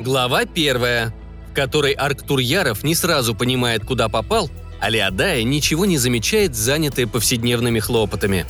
Глава первая, в которой Арктур Яров не сразу понимает, куда попал, а Леодая ничего не замечает, занятая повседневными хлопотами.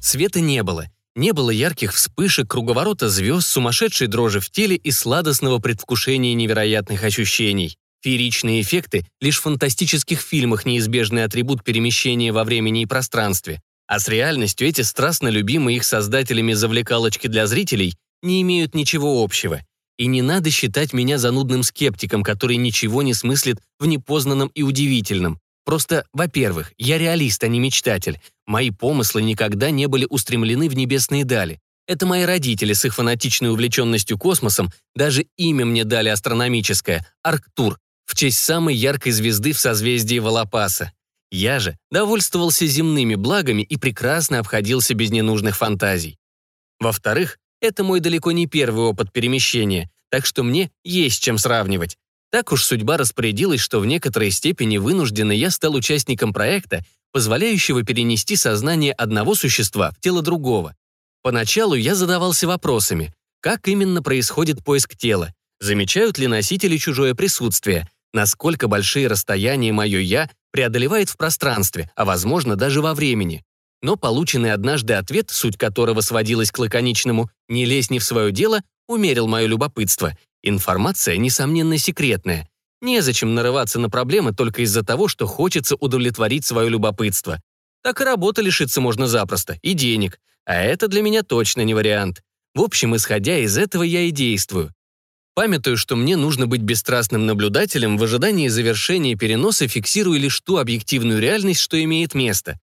Света не было. Не было ярких вспышек, круговорота звезд, сумасшедшей дрожи в теле и сладостного предвкушения невероятных ощущений. Фееричные эффекты — лишь в фантастических фильмах неизбежный атрибут перемещения во времени и пространстве. А с реальностью эти страстно любимые их создателями завлекалочки для зрителей не имеют ничего общего. И не надо считать меня занудным скептиком, который ничего не смыслит в непознанном и удивительном. Просто, во-первых, я реалист, а не мечтатель. Мои помыслы никогда не были устремлены в небесные дали. Это мои родители с их фанатичной увлеченностью космосом даже имя мне дали астрономическое – Арктур, в честь самой яркой звезды в созвездии Волопаса. Я же довольствовался земными благами и прекрасно обходился без ненужных фантазий. Во-вторых, это мой далеко не первый опыт перемещения, так что мне есть чем сравнивать. Так уж судьба распорядилась, что в некоторой степени вынужденно я стал участником проекта, позволяющего перенести сознание одного существа в тело другого. Поначалу я задавался вопросами, как именно происходит поиск тела, замечают ли носители чужое присутствие, насколько большие расстояния мое «я» преодолевает в пространстве, а возможно даже во времени но полученный однажды ответ, суть которого сводилась к лаконичному «не лезь не в свое дело», умерил мое любопытство. Информация, несомненно, секретная. Незачем нарываться на проблемы только из-за того, что хочется удовлетворить свое любопытство. Так и работы лишиться можно запросто, и денег. А это для меня точно не вариант. В общем, исходя из этого, я и действую. Памятую, что мне нужно быть бесстрастным наблюдателем, в ожидании завершения переноса фиксирую лишь ту объективную реальность, что имеет место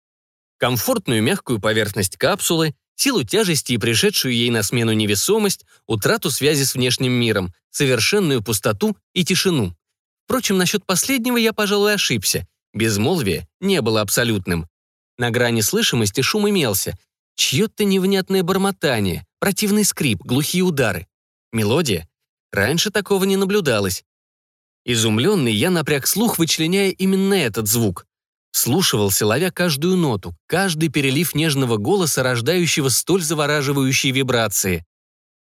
комфортную мягкую поверхность капсулы, силу тяжести и пришедшую ей на смену невесомость, утрату связи с внешним миром, совершенную пустоту и тишину. Впрочем, насчет последнего я, пожалуй, ошибся. Безмолвие не было абсолютным. На грани слышимости шум имелся. Чье-то невнятное бормотание, противный скрип, глухие удары. Мелодия? Раньше такого не наблюдалось. Изумленный, я напряг слух, вычленяя именно этот звук. Слушивался, ловя каждую ноту, каждый перелив нежного голоса, рождающего столь завораживающие вибрации.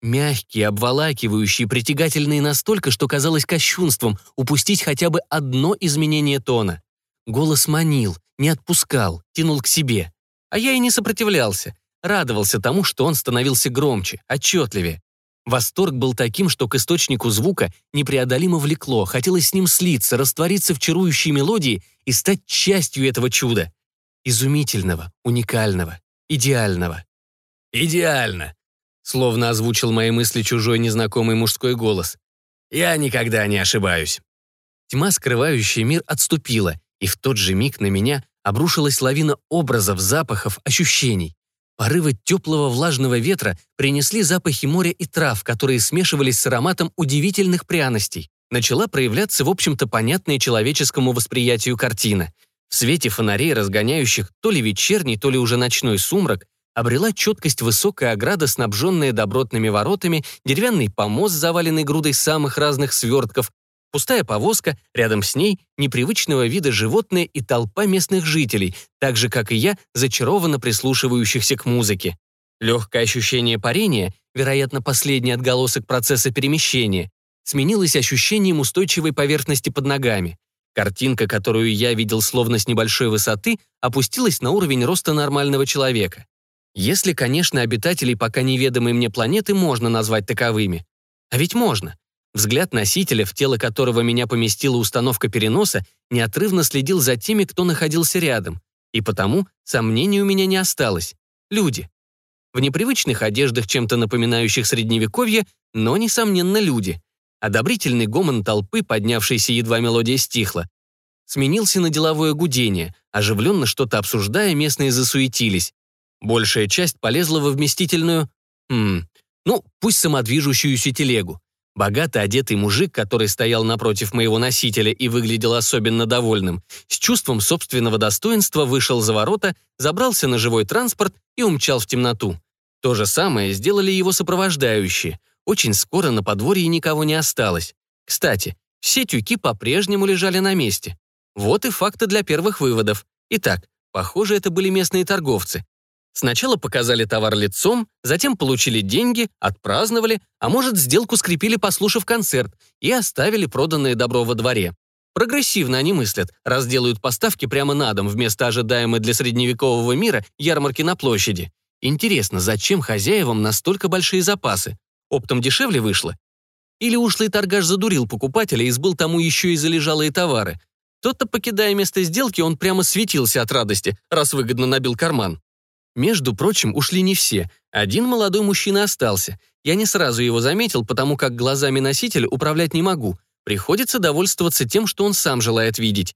Мягкие, обволакивающие, притягательные настолько, что казалось кощунством упустить хотя бы одно изменение тона. Голос манил, не отпускал, тянул к себе. А я и не сопротивлялся. Радовался тому, что он становился громче, отчетливее. Восторг был таким, что к источнику звука непреодолимо влекло, хотелось с ним слиться, раствориться в чарующей мелодии и стать частью этого чуда. Изумительного, уникального, идеального. «Идеально!» — словно озвучил мои мысли чужой незнакомый мужской голос. «Я никогда не ошибаюсь». Тьма, скрывающая мир, отступила, и в тот же миг на меня обрушилась лавина образов, запахов, ощущений. Порывы теплого влажного ветра принесли запахи моря и трав, которые смешивались с ароматом удивительных пряностей. Начала проявляться, в общем-то, понятная человеческому восприятию картина. В свете фонарей, разгоняющих то ли вечерний, то ли уже ночной сумрак, обрела четкость высокая ограда, снабженная добротными воротами, деревянный помост, заваленный грудой самых разных свертков, Пустая повозка, рядом с ней непривычного вида животные и толпа местных жителей, так же, как и я, зачарованно прислушивающихся к музыке. Легкое ощущение парения, вероятно, последний отголосок процесса перемещения, сменилось ощущением устойчивой поверхности под ногами. Картинка, которую я видел словно с небольшой высоты, опустилась на уровень роста нормального человека. Если, конечно, обитателей пока неведомой мне планеты можно назвать таковыми. А ведь можно. Взгляд носителя, в тело которого меня поместила установка переноса, неотрывно следил за теми, кто находился рядом. И потому сомнений у меня не осталось. Люди. В непривычных одеждах, чем-то напоминающих средневековье, но, несомненно, люди. Одобрительный гомон толпы, поднявшийся едва мелодия стихла, сменился на деловое гудение. Оживленно что-то обсуждая, местные засуетились. Большая часть полезла во вместительную... Хм, ну, пусть самодвижущуюся телегу. Богато одетый мужик, который стоял напротив моего носителя и выглядел особенно довольным, с чувством собственного достоинства вышел за ворота, забрался на живой транспорт и умчал в темноту. То же самое сделали его сопровождающие. Очень скоро на подворье никого не осталось. Кстати, все тюки по-прежнему лежали на месте. Вот и факты для первых выводов. Итак, похоже, это были местные торговцы. Сначала показали товар лицом, затем получили деньги, отпраздновали, а может, сделку скрепили, послушав концерт, и оставили проданное добро во дворе. Прогрессивно они мыслят, раз делают поставки прямо на дом вместо ожидаемой для средневекового мира ярмарки на площади. Интересно, зачем хозяевам настолько большие запасы? Оптом дешевле вышло? Или ушлый торгаш задурил покупателя и сбыл тому еще и залежалые товары? Тот-то, покидая место сделки, он прямо светился от радости, раз выгодно набил карман. Между прочим, ушли не все. Один молодой мужчина остался. Я не сразу его заметил, потому как глазами носителя управлять не могу. Приходится довольствоваться тем, что он сам желает видеть.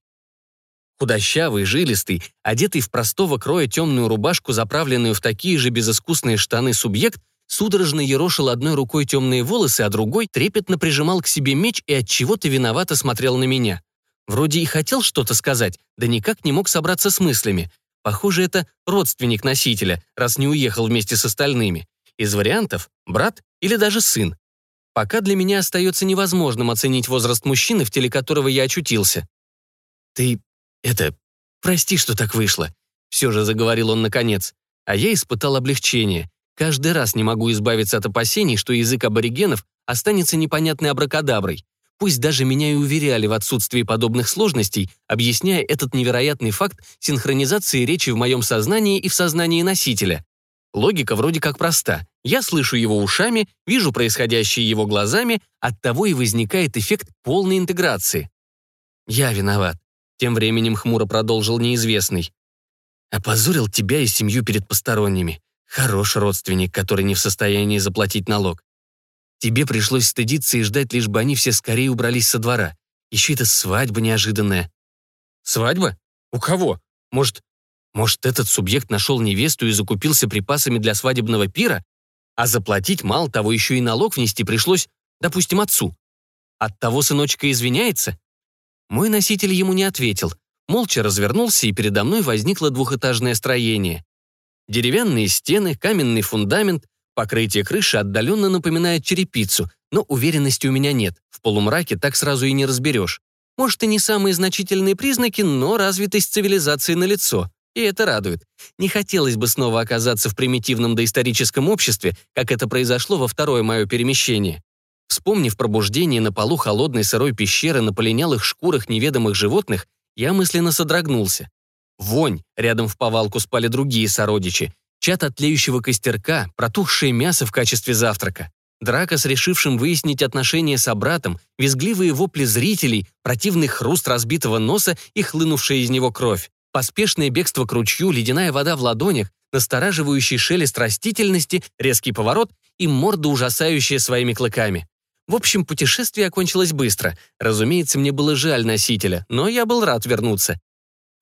Худощавый, жилистый, одетый в простого кроя темную рубашку, заправленную в такие же безыскусные штаны субъект, судорожно ерошил одной рукой темные волосы, а другой трепетно прижимал к себе меч и от чего то виновато смотрел на меня. Вроде и хотел что-то сказать, да никак не мог собраться с мыслями. Похоже, это родственник носителя, раз не уехал вместе с остальными. Из вариантов — брат или даже сын. Пока для меня остается невозможным оценить возраст мужчины, в теле которого я очутился. «Ты... это... прости, что так вышло», — все же заговорил он наконец. А я испытал облегчение. Каждый раз не могу избавиться от опасений, что язык аборигенов останется непонятной абракадаброй. Пусть даже меня и уверяли в отсутствии подобных сложностей, объясняя этот невероятный факт синхронизации речи в моем сознании и в сознании носителя. Логика вроде как проста. Я слышу его ушами, вижу происходящее его глазами, оттого и возникает эффект полной интеграции. Я виноват. Тем временем хмуро продолжил неизвестный. Опозорил тебя и семью перед посторонними. Хороший родственник, который не в состоянии заплатить налог. Тебе пришлось стыдиться и ждать, лишь бы они все скорее убрались со двора. Еще это свадьба неожиданная. Свадьба? У кого? Может, может, этот субъект нашел невесту и закупился припасами для свадебного пира? А заплатить мало того, еще и налог внести пришлось, допустим, отцу. От того сыночка извиняется? Мой носитель ему не ответил. Молча развернулся, и передо мной возникло двухэтажное строение. Деревянные стены, каменный фундамент, Покрытие крыши отдаленно напоминает черепицу, но уверенности у меня нет. В полумраке так сразу и не разберешь. Может, и не самые значительные признаки, но развитость цивилизации налицо. И это радует. Не хотелось бы снова оказаться в примитивном доисторическом обществе, как это произошло во второе мое перемещение. Вспомнив пробуждение на полу холодной сырой пещеры на полинялых шкурах неведомых животных, я мысленно содрогнулся. Вонь, рядом в повалку спали другие сородичи, чат от тлеющего костерка, протухшее мясо в качестве завтрака. Драка с решившим выяснить отношения с братом, визгливые вопли зрителей, противный хруст разбитого носа и хлынувшая из него кровь. Поспешное бегство к ручью, ледяная вода в ладонях, настораживающий шелест растительности, резкий поворот и морда, ужасающая своими клыками. В общем, путешествие окончилось быстро. Разумеется, мне было жаль носителя, но я был рад вернуться.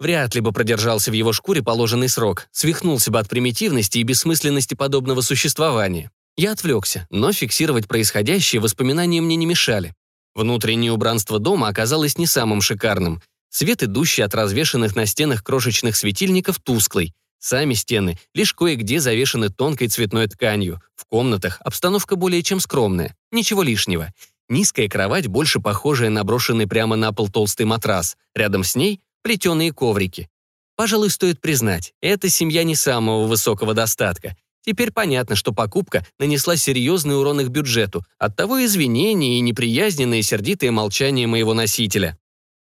Вряд ли бы продержался в его шкуре положенный срок, свихнулся бы от примитивности и бессмысленности подобного существования. Я отвлекся, но фиксировать происходящее воспоминания мне не мешали. Внутреннее убранство дома оказалось не самым шикарным. Свет, идущий от развешанных на стенах крошечных светильников, тусклый. Сами стены лишь кое-где завешаны тонкой цветной тканью. В комнатах обстановка более чем скромная. Ничего лишнего. Низкая кровать, больше похожая на брошенный прямо на пол толстый матрас. Рядом с ней плетеные коврики. Пожалуй, стоит признать, эта семья не самого высокого достатка. Теперь понятно, что покупка нанесла серьезный урон их бюджету, оттого извинения и неприязненное сердитое молчание моего носителя.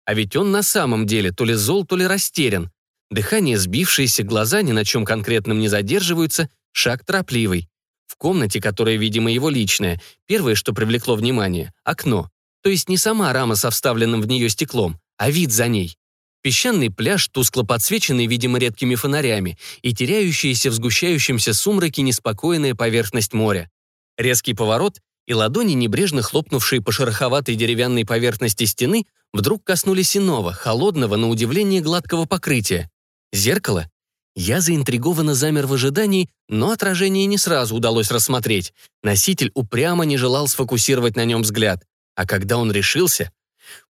А ведь он на самом деле то ли зол, то ли растерян. Дыхание сбившееся, глаза ни на чем конкретном не задерживаются, шаг торопливый. В комнате, которая, видимо, его личная, первое, что привлекло внимание — окно. То есть не сама рама со вставленным в нее стеклом, а вид за ней. Песчаный пляж, тускло подсвеченный, видимо, редкими фонарями, и теряющаяся в сгущающемся сумраке неспокойная поверхность моря. Резкий поворот, и ладони, небрежно хлопнувшие по шероховатой деревянной поверхности стены, вдруг коснулись иного, холодного, на удивление гладкого покрытия. Зеркало? Я заинтригованно замер в ожидании, но отражение не сразу удалось рассмотреть. Носитель упрямо не желал сфокусировать на нем взгляд. А когда он решился,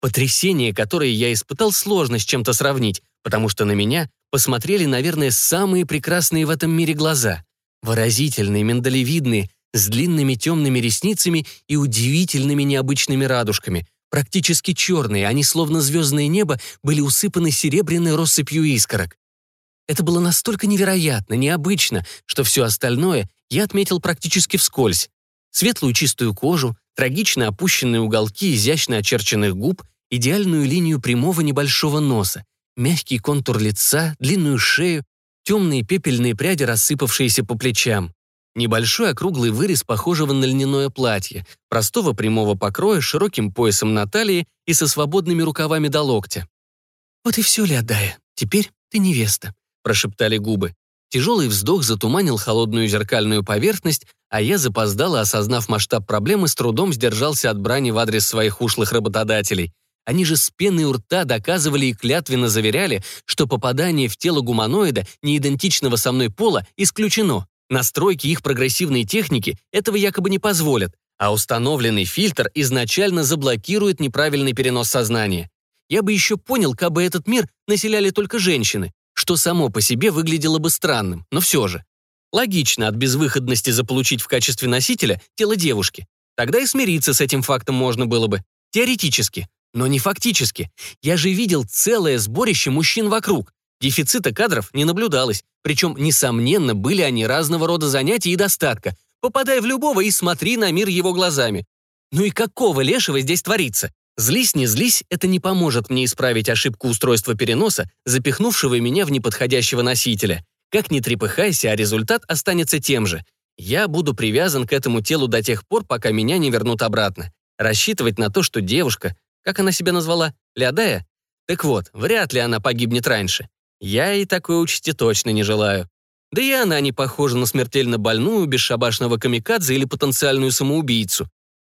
Потрясение, которое я испытал, сложно с чем-то сравнить, потому что на меня посмотрели, наверное, самые прекрасные в этом мире глаза. Выразительные, миндалевидные, с длинными темными ресницами и удивительными необычными радужками. Практически черные, они, словно звездное небо, были усыпаны серебряной россыпью искорок. Это было настолько невероятно, необычно, что все остальное я отметил практически вскользь. Светлую чистую кожу, трагично опущенные уголки изящно очерченных губ, идеальную линию прямого небольшого носа, мягкий контур лица, длинную шею, темные пепельные пряди, рассыпавшиеся по плечам. Небольшой округлый вырез, похожего на льняное платье, простого прямого покроя, широким поясом на талии и со свободными рукавами до локтя. «Вот и все, Леодая, теперь ты невеста», — прошептали губы. Тяжелый вздох затуманил холодную зеркальную поверхность, а я, запоздало осознав масштаб проблемы, с трудом сдержался от брани в адрес своих ушлых работодателей. Они же с пеной у рта доказывали и клятвенно заверяли, что попадание в тело гуманоида, не идентичного со мной пола, исключено. Настройки их прогрессивной техники этого якобы не позволят, а установленный фильтр изначально заблокирует неправильный перенос сознания. Я бы еще понял, как бы этот мир населяли только женщины, что само по себе выглядело бы странным, но все же. Логично от безвыходности заполучить в качестве носителя тело девушки. Тогда и смириться с этим фактом можно было бы. Теоретически, но не фактически. Я же видел целое сборище мужчин вокруг. Дефицита кадров не наблюдалось, причем, несомненно, были они разного рода занятий и достатка. Попадай в любого и смотри на мир его глазами. Ну и какого лешего здесь творится? Злись, не злись, это не поможет мне исправить ошибку устройства переноса, запихнувшего меня в неподходящего носителя. Как ни трепыхайся, а результат останется тем же. Я буду привязан к этому телу до тех пор, пока меня не вернут обратно. Рассчитывать на то, что девушка, как она себя назвала, Лядая? Так вот, вряд ли она погибнет раньше. Я и такой участи точно не желаю. Да и она не похожа на смертельно больную, бесшабашного камикадзе или потенциальную самоубийцу.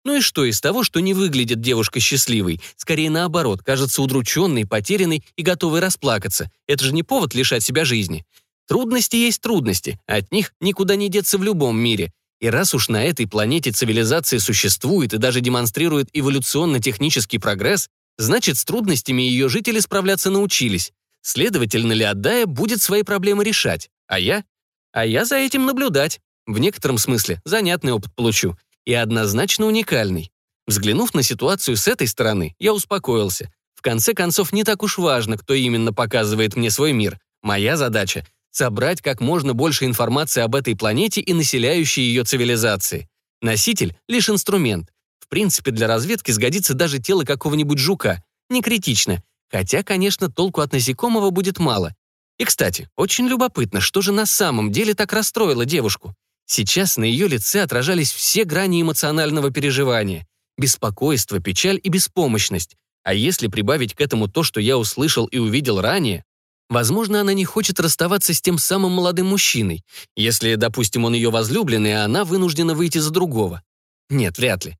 Ну и что из того, что не выглядит девушка счастливой? Скорее наоборот, кажется удрученной, потерянной и готовой расплакаться. Это же не повод лишать себя жизни. Трудности есть трудности, а от них никуда не деться в любом мире. И раз уж на этой планете цивилизация существует и даже демонстрирует эволюционно-технический прогресс, значит, с трудностями ее жители справляться научились. Следовательно, Леодая будет свои проблемы решать. А я? А я за этим наблюдать. В некотором смысле занятный опыт получу и однозначно уникальный. Взглянув на ситуацию с этой стороны, я успокоился. В конце концов, не так уж важно, кто именно показывает мне свой мир. Моя задача — собрать как можно больше информации об этой планете и населяющей ее цивилизации. Носитель — лишь инструмент. В принципе, для разведки сгодится даже тело какого-нибудь жука. Не критично. Хотя, конечно, толку от насекомого будет мало. И, кстати, очень любопытно, что же на самом деле так расстроило девушку. Сейчас на ее лице отражались все грани эмоционального переживания. Беспокойство, печаль и беспомощность. А если прибавить к этому то, что я услышал и увидел ранее, возможно, она не хочет расставаться с тем самым молодым мужчиной, если, допустим, он ее возлюбленный, а она вынуждена выйти за другого. Нет, вряд ли.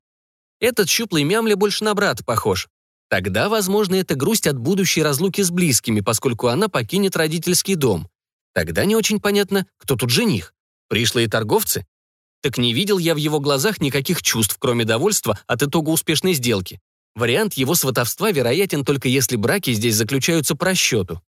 Этот щуплый мямля больше на брата похож. Тогда, возможно, это грусть от будущей разлуки с близкими, поскольку она покинет родительский дом. Тогда не очень понятно, кто тут жених. Пришлые торговцы? Так не видел я в его глазах никаких чувств, кроме довольства от итога успешной сделки. Вариант его сватовства вероятен только если браки здесь заключаются по расчету.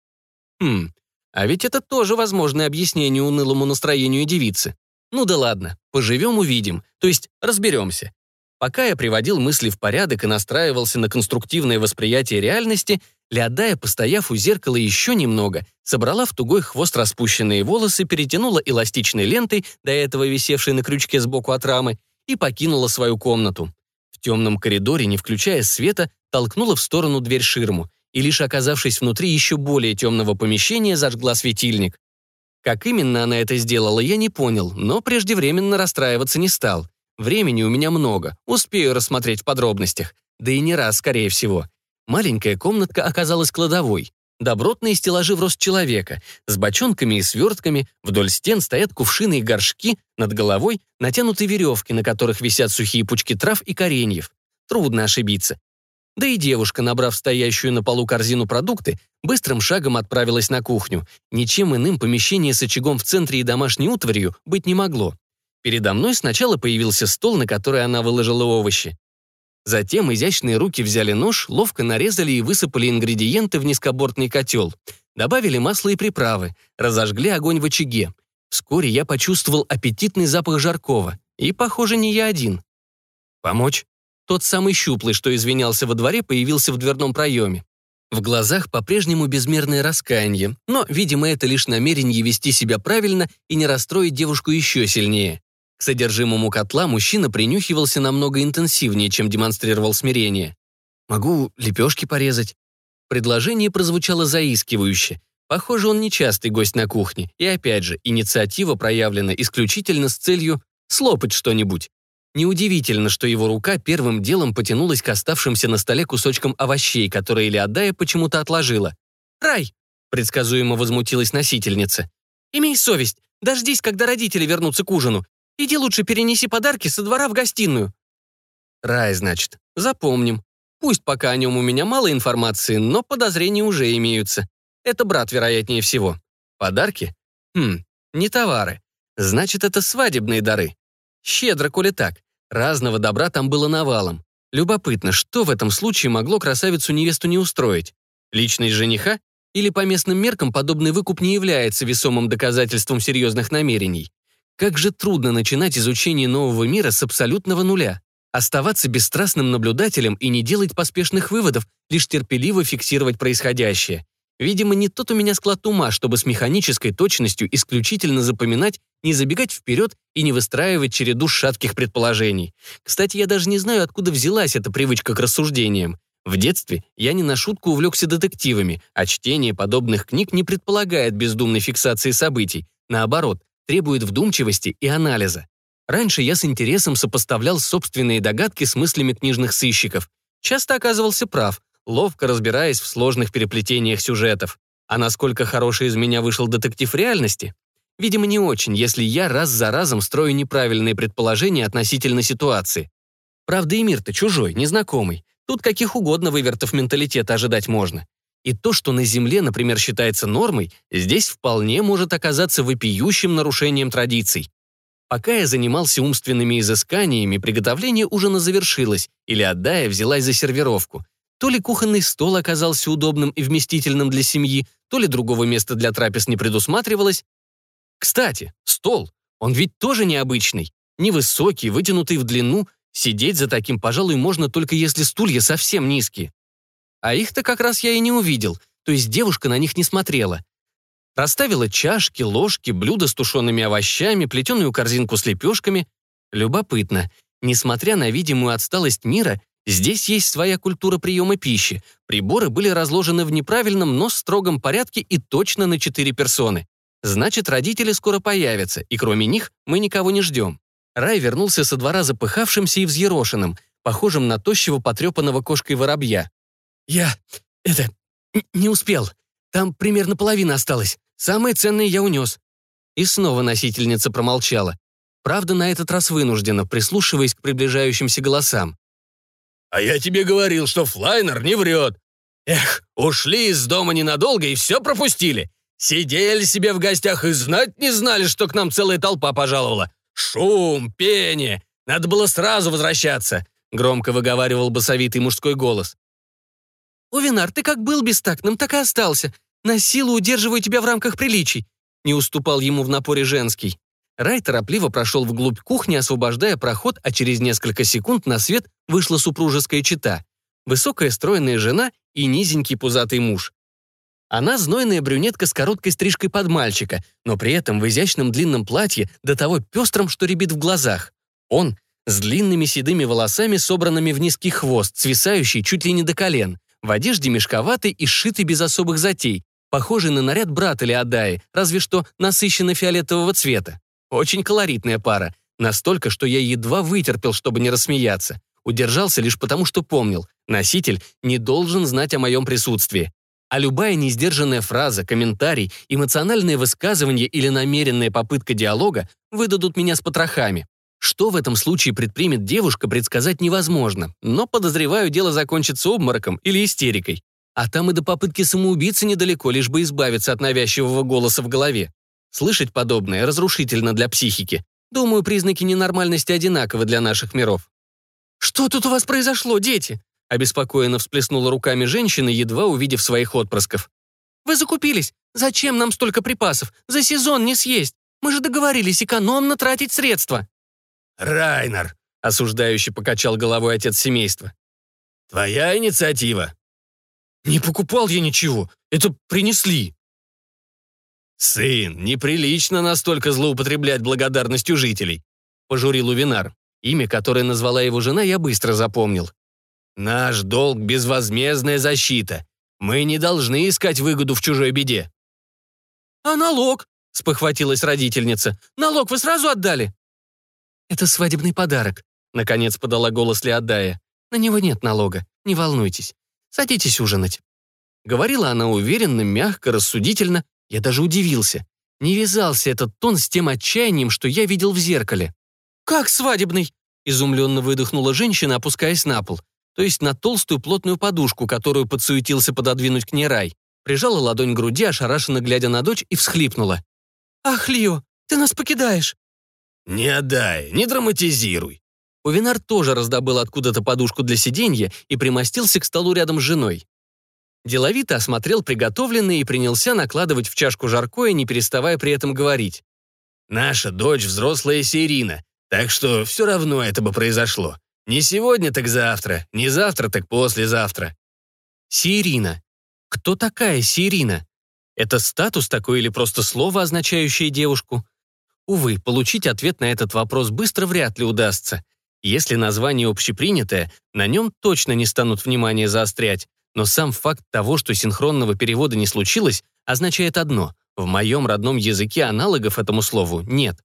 Хм, а ведь это тоже возможное объяснение унылому настроению девицы. Ну да ладно, поживем увидим, то есть разберемся. Пока я приводил мысли в порядок и настраивался на конструктивное восприятие реальности, Леодая, постояв у зеркала еще немного, собрала в тугой хвост распущенные волосы, перетянула эластичной лентой, до этого висевшей на крючке сбоку от рамы, и покинула свою комнату. В темном коридоре, не включая света, толкнула в сторону дверь ширму, и лишь оказавшись внутри еще более темного помещения, зажгла светильник. Как именно она это сделала, я не понял, но преждевременно расстраиваться не стал. Времени у меня много, успею рассмотреть в подробностях. Да и не раз, скорее всего. Маленькая комнатка оказалась кладовой. Добротные стеллажи в рост человека, с бочонками и свертками, вдоль стен стоят кувшины и горшки, над головой натянуты веревки, на которых висят сухие пучки трав и кореньев. Трудно ошибиться. Да и девушка, набрав стоящую на полу корзину продукты, быстрым шагом отправилась на кухню. Ничем иным помещение с очагом в центре и домашней утварью быть не могло. Передо мной сначала появился стол, на который она выложила овощи. Затем изящные руки взяли нож, ловко нарезали и высыпали ингредиенты в низкобортный котел. Добавили масло и приправы, разожгли огонь в очаге. Вскоре я почувствовал аппетитный запах жаркого. И, похоже, не я один. «Помочь?» Тот самый щуплый, что извинялся во дворе, появился в дверном проеме. В глазах по-прежнему безмерное раскаяние, но, видимо, это лишь намерение вести себя правильно и не расстроить девушку еще сильнее. К содержимому котла мужчина принюхивался намного интенсивнее, чем демонстрировал смирение. «Могу лепешки порезать?» Предложение прозвучало заискивающе. Похоже, он нечастый гость на кухне, и опять же, инициатива проявлена исключительно с целью слопать что-нибудь. Неудивительно, что его рука первым делом потянулась к оставшимся на столе кусочкам овощей, которые Леодая почему-то отложила. «Рай!» — предсказуемо возмутилась носительница. «Имей совесть, дождись, когда родители вернутся к ужину. Иди лучше перенеси подарки со двора в гостиную». «Рай, значит. Запомним. Пусть пока о нем у меня мало информации, но подозрения уже имеются. Это брат, вероятнее всего. Подарки? Хм, не товары. Значит, это свадебные дары. Щедро, коли так. Разного добра там было навалом. Любопытно, что в этом случае могло красавицу-невесту не устроить? Личность жениха? Или по местным меркам подобный выкуп не является весомым доказательством серьезных намерений? Как же трудно начинать изучение нового мира с абсолютного нуля. Оставаться бесстрастным наблюдателем и не делать поспешных выводов, лишь терпеливо фиксировать происходящее. Видимо, не тот у меня склад ума, чтобы с механической точностью исключительно запоминать, не забегать вперед и не выстраивать череду шатких предположений. Кстати, я даже не знаю, откуда взялась эта привычка к рассуждениям. В детстве я не на шутку увлекся детективами, а чтение подобных книг не предполагает бездумной фиксации событий. Наоборот, требует вдумчивости и анализа. Раньше я с интересом сопоставлял собственные догадки с мыслями книжных сыщиков. Часто оказывался прав, ловко разбираясь в сложных переплетениях сюжетов. А насколько хороший из меня вышел детектив реальности? Видимо, не очень, если я раз за разом строю неправильные предположения относительно ситуации. Правда, и мир-то чужой, незнакомый. Тут каких угодно вывертов менталитета ожидать можно. И то, что на Земле, например, считается нормой, здесь вполне может оказаться вопиющим нарушением традиций. Пока я занимался умственными изысканиями, приготовление ужина завершилось, или Адая взялась за сервировку. То ли кухонный стол оказался удобным и вместительным для семьи, то ли другого места для трапез не предусматривалось. Кстати, стол, он ведь тоже необычный. Невысокий, вытянутый в длину, сидеть за таким, пожалуй, можно только если стулья совсем низкие. А их-то как раз я и не увидел, то есть девушка на них не смотрела. Расставила чашки, ложки, блюда с тушеными овощами, плетеную корзинку с лепешками. Любопытно. Несмотря на видимую отсталость мира, Здесь есть своя культура приема пищи. Приборы были разложены в неправильном, но строгом порядке и точно на четыре персоны. Значит, родители скоро появятся, и кроме них мы никого не ждем. Рай вернулся со двора запыхавшимся и взъерошенным, похожим на тощего потрепанного кошкой воробья. «Я... это... не успел. Там примерно половина осталась. Самое ценное я унес». И снова носительница промолчала. Правда, на этот раз вынуждена, прислушиваясь к приближающимся голосам. А я тебе говорил, что Флайнер не врет. Эх, ушли из дома ненадолго и все пропустили. Сидели себе в гостях и знать не знали, что к нам целая толпа пожаловала. Шум, пение. Надо было сразу возвращаться», — громко выговаривал басовитый мужской голос. «Овинар, ты как был бестактным, так и остался. На силу удерживаю тебя в рамках приличий», — не уступал ему в напоре женский. Рай торопливо прошел вглубь кухни, освобождая проход, а через несколько секунд на свет вышла супружеская чета. Высокая стройная жена и низенький пузатый муж. Она знойная брюнетка с короткой стрижкой под мальчика, но при этом в изящном длинном платье до того пестром, что рябит в глазах. Он с длинными седыми волосами, собранными в низкий хвост, свисающий чуть ли не до колен, в одежде мешковатой и сшитой без особых затей, похожий на наряд брата Леодаи, разве что насыщенно фиолетового цвета. Очень колоритная пара. Настолько, что я едва вытерпел, чтобы не рассмеяться. Удержался лишь потому, что помнил. Носитель не должен знать о моем присутствии. А любая несдержанная фраза, комментарий, эмоциональное высказывание или намеренная попытка диалога выдадут меня с потрохами. Что в этом случае предпримет девушка, предсказать невозможно, но, подозреваю, дело закончится обмороком или истерикой. А там и до попытки самоубийцы недалеко, лишь бы избавиться от навязчивого голоса в голове. Слышать подобное разрушительно для психики. Думаю, признаки ненормальности одинаковы для наших миров. «Что тут у вас произошло, дети?» обеспокоенно всплеснула руками женщина, едва увидев своих отпрысков. «Вы закупились? Зачем нам столько припасов? За сезон не съесть. Мы же договорились экономно тратить средства». «Райнер», — осуждающе покачал головой отец семейства. «Твоя инициатива». «Не покупал я ничего, это принесли». «Сын, неприлично настолько злоупотреблять благодарностью жителей», — пожурил Увинар. Имя, которое назвала его жена, я быстро запомнил. «Наш долг — безвозмездная защита. Мы не должны искать выгоду в чужой беде». «А налог?» — спохватилась родительница. «Налог вы сразу отдали?» «Это свадебный подарок», — наконец подала голос Леодая. «На него нет налога, не волнуйтесь. Садитесь ужинать». Говорила она уверенно, мягко, рассудительно. Я даже удивился. Не вязался этот тон с тем отчаянием, что я видел в зеркале. «Как свадебный?» — изумленно выдохнула женщина, опускаясь на пол, то есть на толстую плотную подушку, которую подсуетился пододвинуть к ней рай. Прижала ладонь к груди, ошарашенно глядя на дочь, и всхлипнула. «Ах, Лио, ты нас покидаешь!» «Не отдай, не драматизируй!» Увинар тоже раздобыл откуда-то подушку для сиденья и примостился к столу рядом с женой. Деловито осмотрел приготовленное и принялся накладывать в чашку жаркое, не переставая при этом говорить. «Наша дочь взрослая Сирина, так что все равно это бы произошло. Не сегодня, так завтра, не завтра, так послезавтра. Сирина. Кто такая Сирина? Это статус такой или просто слово, означающее девушку? Увы, получить ответ на этот вопрос быстро вряд ли удастся. Если название общепринятое, на нем точно не станут внимание заострять, но сам факт того, что синхронного перевода не случилось, означает одно — в моем родном языке аналогов этому слову нет.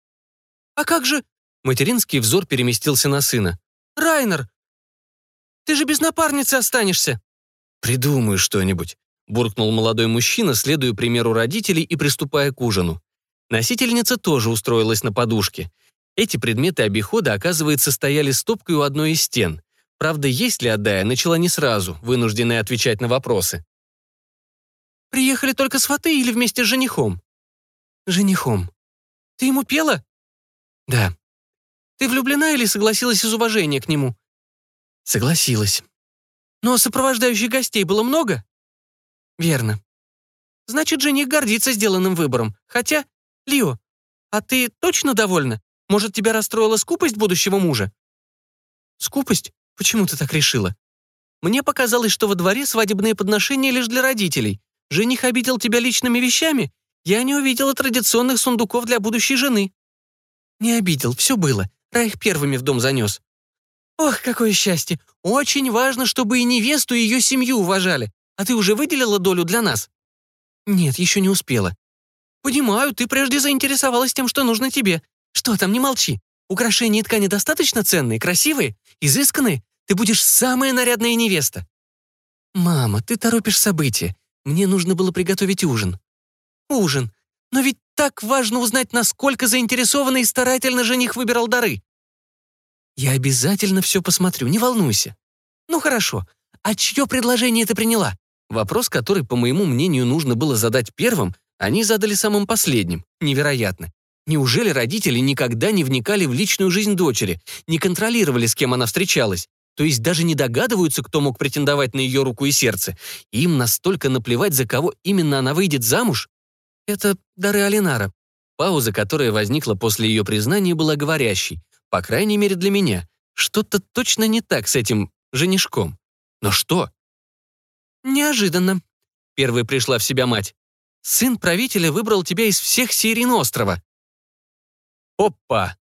«А как же Материнский взор переместился на сына. «Райнер! Ты же без напарницы останешься!» «Придумаю что-нибудь», — буркнул молодой мужчина, следуя примеру родителей и приступая к ужину. Носительница тоже устроилась на подушке. Эти предметы обихода, оказывается, стояли стопкой у одной из стен. Правда, есть ли отдая, начала не сразу, вынужденная отвечать на вопросы. «Приехали только сваты или вместе с женихом?» «Женихом». «Ты ему пела?» «Да». Ты влюблена или согласилась из уважения к нему?» «Согласилась». «Но сопровождающих гостей было много?» «Верно». «Значит, жених гордится сделанным выбором. Хотя, Лио, а ты точно довольна? Может, тебя расстроила скупость будущего мужа?» «Скупость? Почему ты так решила?» «Мне показалось, что во дворе свадебные подношения лишь для родителей. Жених обидел тебя личными вещами. Я не увидела традиционных сундуков для будущей жены». «Не обидел, все было. Райх первыми в дом занес. Ох, какое счастье! Очень важно, чтобы и невесту, и ее семью уважали. А ты уже выделила долю для нас? Нет, еще не успела. Понимаю, ты прежде заинтересовалась тем, что нужно тебе. Что там, не молчи. Украшения и ткани достаточно ценные, красивые, изысканные. Ты будешь самая нарядная невеста. Мама, ты торопишь события. Мне нужно было приготовить ужин. Ужин. Но ведь так важно узнать, насколько заинтересованный и старательно жених выбирал дары. Я обязательно все посмотрю, не волнуйся. Ну хорошо, а чье предложение ты приняла? Вопрос, который, по моему мнению, нужно было задать первым, они задали самым последним. Невероятно. Неужели родители никогда не вникали в личную жизнь дочери, не контролировали, с кем она встречалась? То есть даже не догадываются, кто мог претендовать на ее руку и сердце? Им настолько наплевать, за кого именно она выйдет замуж? Это дары Алинара. Пауза, которая возникла после ее признания, была говорящей. По крайней мере, для меня. Что-то точно не так с этим женишком. Но что? Неожиданно. Первой пришла в себя мать. Сын правителя выбрал тебя из всех Сирин острова. Опа!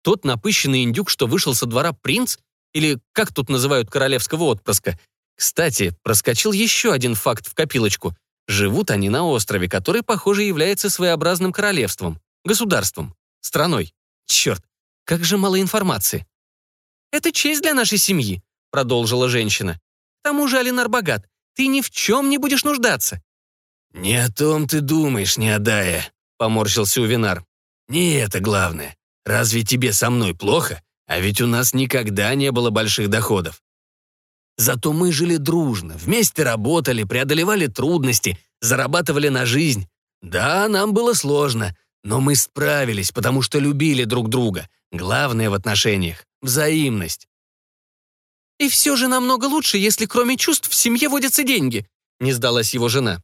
Тот напыщенный индюк, что вышел со двора принц, или как тут называют королевского отпрыска. Кстати, проскочил еще один факт в копилочку. Живут они на острове, который, похоже, является своеобразным королевством, государством, страной. Черт, как же мало информации. «Это честь для нашей семьи», — продолжила женщина. «К тому же Алинар богат. Ты ни в чем не будешь нуждаться». «Не о том ты думаешь, не отдая», — поморщился Увинар. «Не это главное. Разве тебе со мной плохо? А ведь у нас никогда не было больших доходов. Зато мы жили дружно, вместе работали, преодолевали трудности, зарабатывали на жизнь. Да, нам было сложно, но мы справились, потому что любили друг друга. Главное в отношениях — взаимность. «И все же намного лучше, если кроме чувств в семье водятся деньги», — не сдалась его жена.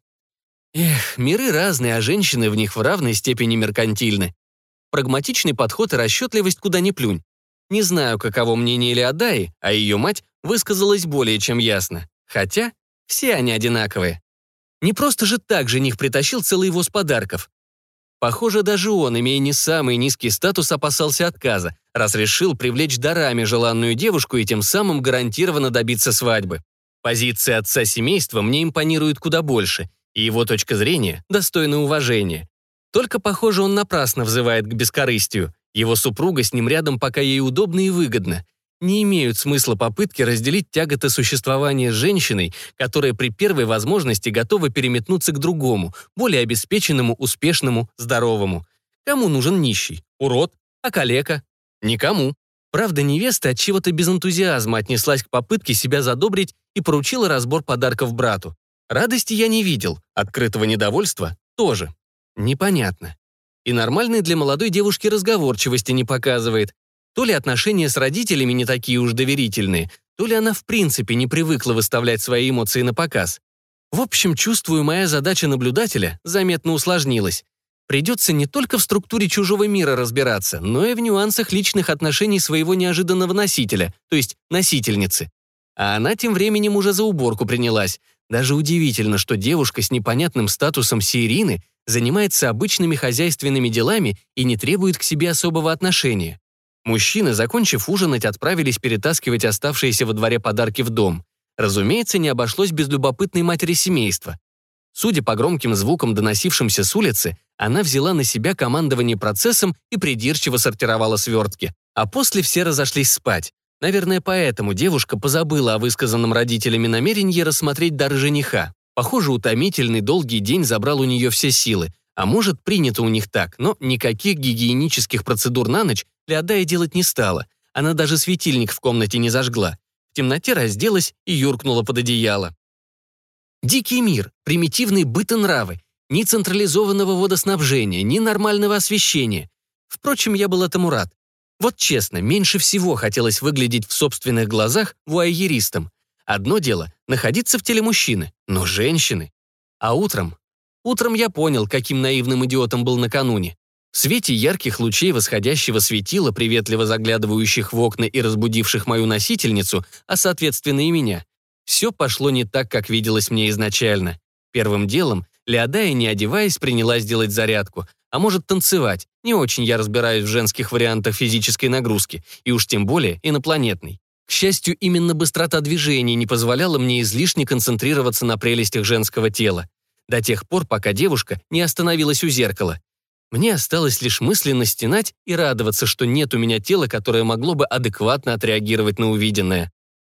Эх, миры разные, а женщины в них в равной степени меркантильны. Прагматичный подход и расчетливость куда ни плюнь. Не знаю, каково мнение Леодаи, а ее мать высказалась более чем ясно. Хотя Все они одинаковые. Не просто же так жених притащил целый воз подарков. Похоже, даже он, имея не самый низкий статус, опасался отказа, раз решил привлечь дарами желанную девушку и тем самым гарантированно добиться свадьбы. Позиция отца семейства мне импонирует куда больше, и его точка зрения достойна уважения. Только, похоже, он напрасно взывает к бескорыстию. Его супруга с ним рядом, пока ей удобно и выгодно. Не имеют смысла попытки разделить тяготы существования с женщиной, которая при первой возможности готова переметнуться к другому, более обеспеченному, успешному, здоровому. Кому нужен нищий? Урод? А калека? Никому. Правда, невеста от чего-то без энтузиазма отнеслась к попытке себя задобрить и поручила разбор подарков брату. Радости я не видел, открытого недовольства тоже. Непонятно. И нормальной для молодой девушки разговорчивости не показывает. То ли отношения с родителями не такие уж доверительные, то ли она в принципе не привыкла выставлять свои эмоции на показ. В общем, чувствую, моя задача наблюдателя заметно усложнилась. Придется не только в структуре чужого мира разбираться, но и в нюансах личных отношений своего неожиданного носителя, то есть носительницы. А она тем временем уже за уборку принялась. Даже удивительно, что девушка с непонятным статусом Сирины занимается обычными хозяйственными делами и не требует к себе особого отношения. Мужчины, закончив ужинать, отправились перетаскивать оставшиеся во дворе подарки в дом. Разумеется, не обошлось без любопытной матери семейства. Судя по громким звукам, доносившимся с улицы, она взяла на себя командование процессом и придирчиво сортировала свертки. А после все разошлись спать. Наверное, поэтому девушка позабыла о высказанном родителями намерении рассмотреть дар жениха. Похоже, утомительный долгий день забрал у нее все силы. А может, принято у них так, но никаких гигиенических процедур на ночь Леодая делать не стала. Она даже светильник в комнате не зажгла. В темноте разделась и юркнула под одеяло. Дикий мир, примитивный быт и нравы, ни централизованного водоснабжения, ни нормального освещения. Впрочем, я был этому рад. Вот честно, меньше всего хотелось выглядеть в собственных глазах вуайеристом. Одно дело — находиться в теле мужчины, но женщины. А утром? Утром я понял, каким наивным идиотом был накануне. В свете ярких лучей восходящего светила, приветливо заглядывающих в окна и разбудивших мою носительницу, а соответственно и меня, все пошло не так, как виделось мне изначально. Первым делом Леодая, не одеваясь, принялась делать зарядку, а может танцевать. Не очень я разбираюсь в женских вариантах физической нагрузки, и уж тем более инопланетной. К счастью, именно быстрота движений не позволяла мне излишне концентрироваться на прелестях женского тела. До тех пор, пока девушка не остановилась у зеркала. Мне осталось лишь мысленно стенать и радоваться, что нет у меня тела, которое могло бы адекватно отреагировать на увиденное.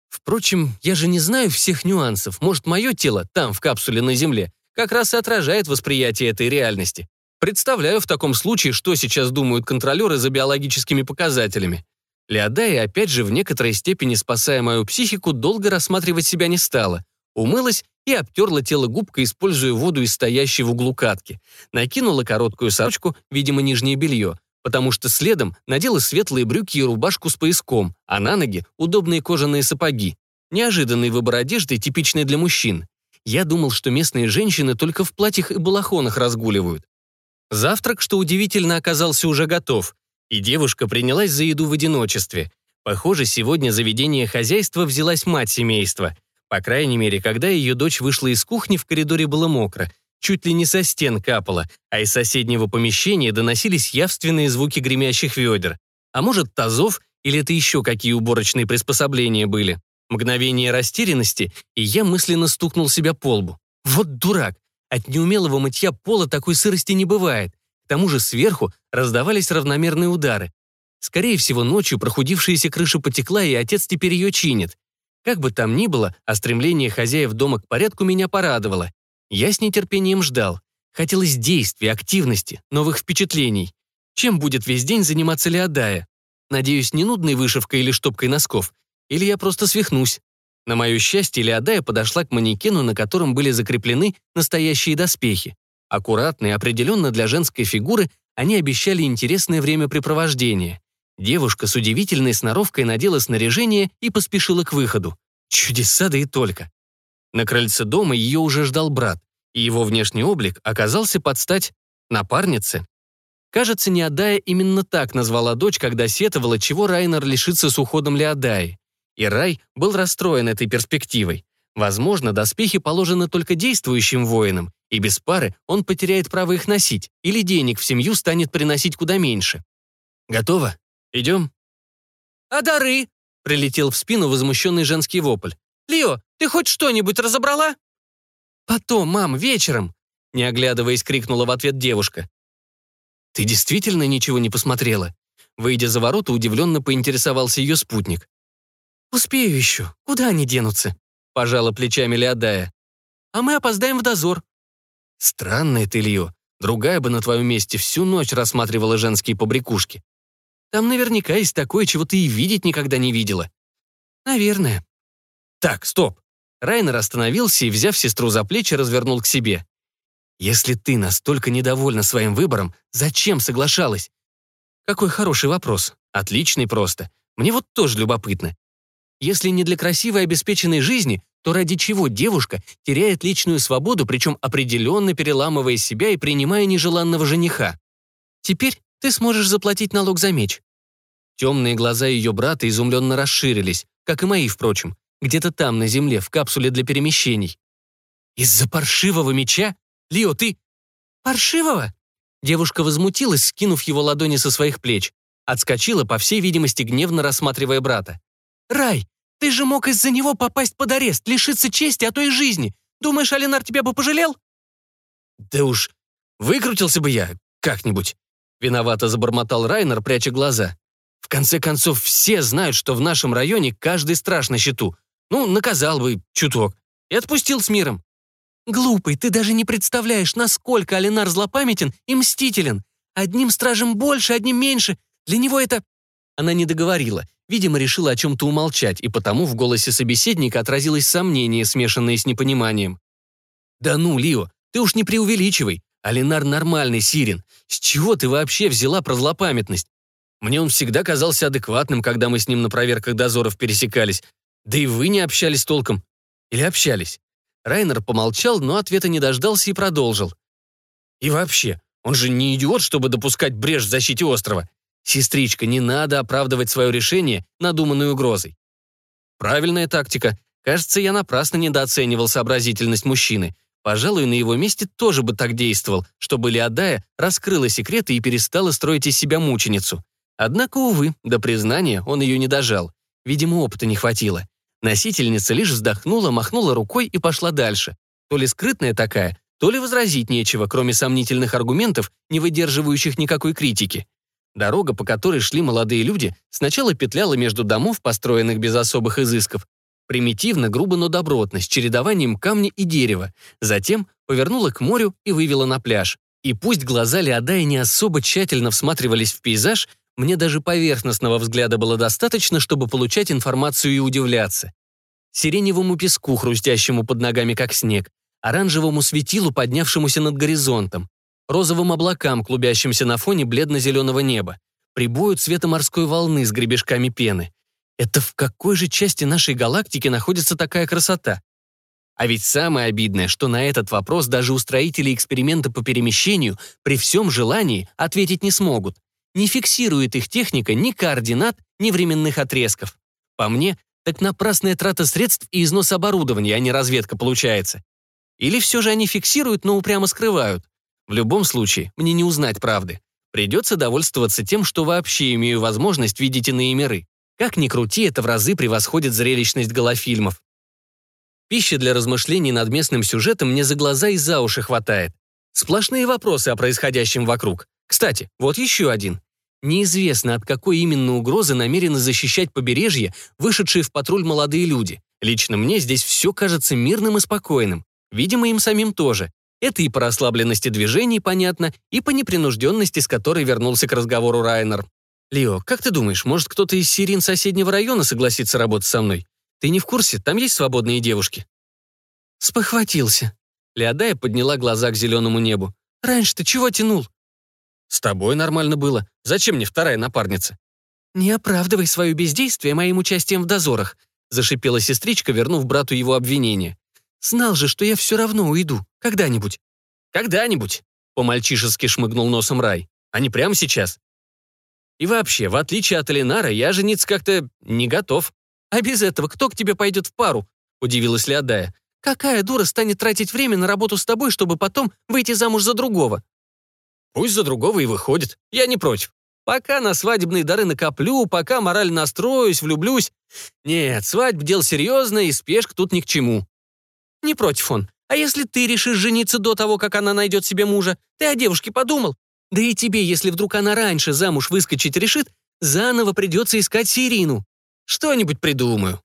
Впрочем, я же не знаю всех нюансов. Может, мое тело, там, в капсуле на Земле, как раз и отражает восприятие этой реальности. Представляю в таком случае, что сейчас думают контролеры за биологическими показателями. Леодая, опять же, в некоторой степени спасая мою психику, долго рассматривать себя не стала. Умылась и обтерла тело губкой, используя воду из стоящей в углу катки. Накинула короткую сорочку, видимо, нижнее белье, потому что следом надела светлые брюки и рубашку с пояском, а на ноги удобные кожаные сапоги. Неожиданный выбор одежды, типичный для мужчин. Я думал, что местные женщины только в платьях и балахонах разгуливают. Завтрак, что удивительно, оказался уже готов, и девушка принялась за еду в одиночестве. Похоже, сегодня заведение хозяйства взялась мать семейства. По крайней мере, когда ее дочь вышла из кухни, в коридоре было мокро, чуть ли не со стен капало, а из соседнего помещения доносились явственные звуки гремящих ведер. А может, тазов, или это еще какие уборочные приспособления были. Мгновение растерянности, и я мысленно стукнул себя по лбу. Вот дурак! От неумелого мытья пола такой сырости не бывает. Тому же сверху раздавались равномерные удары. Скорее всего, ночью прохудившаяся крыша потекла, и отец теперь ее чинит. Как бы там ни было, а стремление хозяев дома к порядку меня порадовало. Я с нетерпением ждал. Хотелось действий, активности, новых впечатлений. Чем будет весь день заниматься Леодая? Надеюсь, не нудной вышивкой или штопкой носков. Или я просто свихнусь. На мое счастье, Леодая подошла к манекену, на котором были закреплены настоящие доспехи. Аккуратные, определенно для женской фигуры, они обещали интересное времяпрепровождение. Девушка с удивительной сноровкой надела снаряжение и поспешила к выходу. Чудеса да и только. На крыльце дома ее уже ждал брат, и его внешний облик оказался под стать напарнице. Кажется, Неодая именно так назвала дочь, когда сетовала, чего Райнер лишится с уходом Леодаи. И Рай был расстроен этой перспективой. Возможно, доспехи положены только действующим воинам, и без пары он потеряет право их носить, или денег в семью станет приносить куда меньше. Готово? Идем? «А дары?» — прилетел в спину возмущенный женский вопль. «Лио, ты хоть что-нибудь разобрала?» «Потом, мам, вечером!» — не оглядываясь, крикнула в ответ девушка. «Ты действительно ничего не посмотрела?» Выйдя за ворота, удивленно поинтересовался ее спутник. «Успею еще. Куда они денутся?» — пожала плечами Леодая. «А мы опоздаем в дозор». «Странное ты, Лио. Другая бы на твоем месте всю ночь рассматривала женские побрякушки. Там наверняка есть такое, чего ты и видеть никогда не видела». «Наверное». «Так, стоп». Райнер остановился и, взяв сестру за плечи, развернул к себе. «Если ты настолько недовольна своим выбором, зачем соглашалась? Какой хороший вопрос. Отличный просто. Мне вот тоже любопытно. Если не для красивой обеспеченной жизни, то ради чего девушка теряет личную свободу, причем определенно переламывая себя и принимая нежеланного жениха? Теперь ты сможешь заплатить налог за меч. Темные глаза ее брата изумленно расширились, как и мои, впрочем, где-то там, на земле, в капсуле для перемещений. «Из-за паршивого меча? Лио, ты...» «Паршивого?» Девушка возмутилась, скинув его ладони со своих плеч. Отскочила, по всей видимости, гневно рассматривая брата. «Рай, ты же мог из-за него попасть под арест, лишиться чести, а то и жизни. Думаешь, Алинар тебя бы пожалел?» «Да уж, выкрутился бы я как-нибудь», — виновато забормотал Райнер, пряча глаза. «В конце концов, все знают, что в нашем районе каждый страж на счету. Ну, наказал бы чуток и отпустил с миром. «Глупый, ты даже не представляешь, насколько Алинар злопамятен и мстителен. Одним стражем больше, одним меньше. Для него это...» Она не договорила. Видимо, решила о чем-то умолчать, и потому в голосе собеседника отразилось сомнение, смешанное с непониманием. «Да ну, Лио, ты уж не преувеличивай. Алинар нормальный сирен. С чего ты вообще взяла про злопамятность? Мне он всегда казался адекватным, когда мы с ним на проверках дозоров пересекались. Да и вы не общались толком. Или общались? Райнер помолчал, но ответа не дождался и продолжил. «И вообще, он же не идиот, чтобы допускать брешь в защите острова. Сестричка, не надо оправдывать свое решение надуманной угрозой». Правильная тактика. Кажется, я напрасно недооценивал сообразительность мужчины. Пожалуй, на его месте тоже бы так действовал, чтобы Леодая раскрыла секреты и перестала строить из себя мученицу. Однако, увы, до признания он ее не дожал. Видимо, опыта не хватило. Носительница лишь вздохнула, махнула рукой и пошла дальше. То ли скрытная такая, то ли возразить нечего, кроме сомнительных аргументов, не выдерживающих никакой критики. Дорога, по которой шли молодые люди, сначала петляла между домов, построенных без особых изысков, примитивно, грубо, но добротно, с чередованием камня и дерева, затем повернула к морю и вывела на пляж. И пусть глаза Леодая не особо тщательно всматривались в пейзаж, мне даже поверхностного взгляда было достаточно, чтобы получать информацию и удивляться. Сиреневому песку, хрустящему под ногами как снег, оранжевому светилу, поднявшемуся над горизонтом, розовым облакам, клубящимся на фоне бледно-зеленого неба, прибою цвета морской волны с гребешками пены. Это в какой же части нашей галактики находится такая красота? А ведь самое обидное, что на этот вопрос даже устроители эксперимента по перемещению при всем желании ответить не смогут не фиксирует их техника ни координат, ни временных отрезков. По мне, так напрасная трата средств и износ оборудования, а не разведка получается. Или все же они фиксируют, но упрямо скрывают. В любом случае, мне не узнать правды. Придется довольствоваться тем, что вообще имею возможность видеть иные миры. Как ни крути, это в разы превосходит зрелищность голофильмов. Пищи для размышлений над местным сюжетом мне за глаза и за уши хватает. Сплошные вопросы о происходящем вокруг. Кстати, вот еще один. Неизвестно, от какой именно угрозы намерены защищать побережье вышедшие в патруль молодые люди. Лично мне здесь все кажется мирным и спокойным. Видимо, им самим тоже. Это и по расслабленности движений понятно, и по непринужденности, с которой вернулся к разговору Райнер. «Лео, как ты думаешь, может, кто-то из сирин соседнего района согласится работать со мной? Ты не в курсе? Там есть свободные девушки?» Спохватился. Леодая подняла глаза к зеленому небу. «Раньше ты чего тянул?» «С тобой нормально было. Зачем мне вторая напарница?» «Не оправдывай свое бездействие моим участием в дозорах», зашипела сестричка, вернув брату его обвинение. «Знал же, что я все равно уйду. Когда-нибудь». «Когда-нибудь», — по-мальчишески шмыгнул носом Рай. «А не прямо сейчас». «И вообще, в отличие от Элинара, я жениться как-то не готов. А без этого кто к тебе пойдет в пару? — удивилась Леодая. «Какая дура станет тратить время на работу с тобой, чтобы потом выйти замуж за другого?» «Пусть за другого и выходит. Я не против. Пока на свадебные дары накоплю, пока морально настроюсь, влюблюсь. Нет, свадьба — дело серьезное, и спешка тут ни к чему». «Не против он. А если ты решишь жениться до того, как она найдет себе мужа? Ты о девушке подумал? Да и тебе, если вдруг она раньше замуж выскочить решит, заново придется искать Сирину. Что-нибудь придумаю».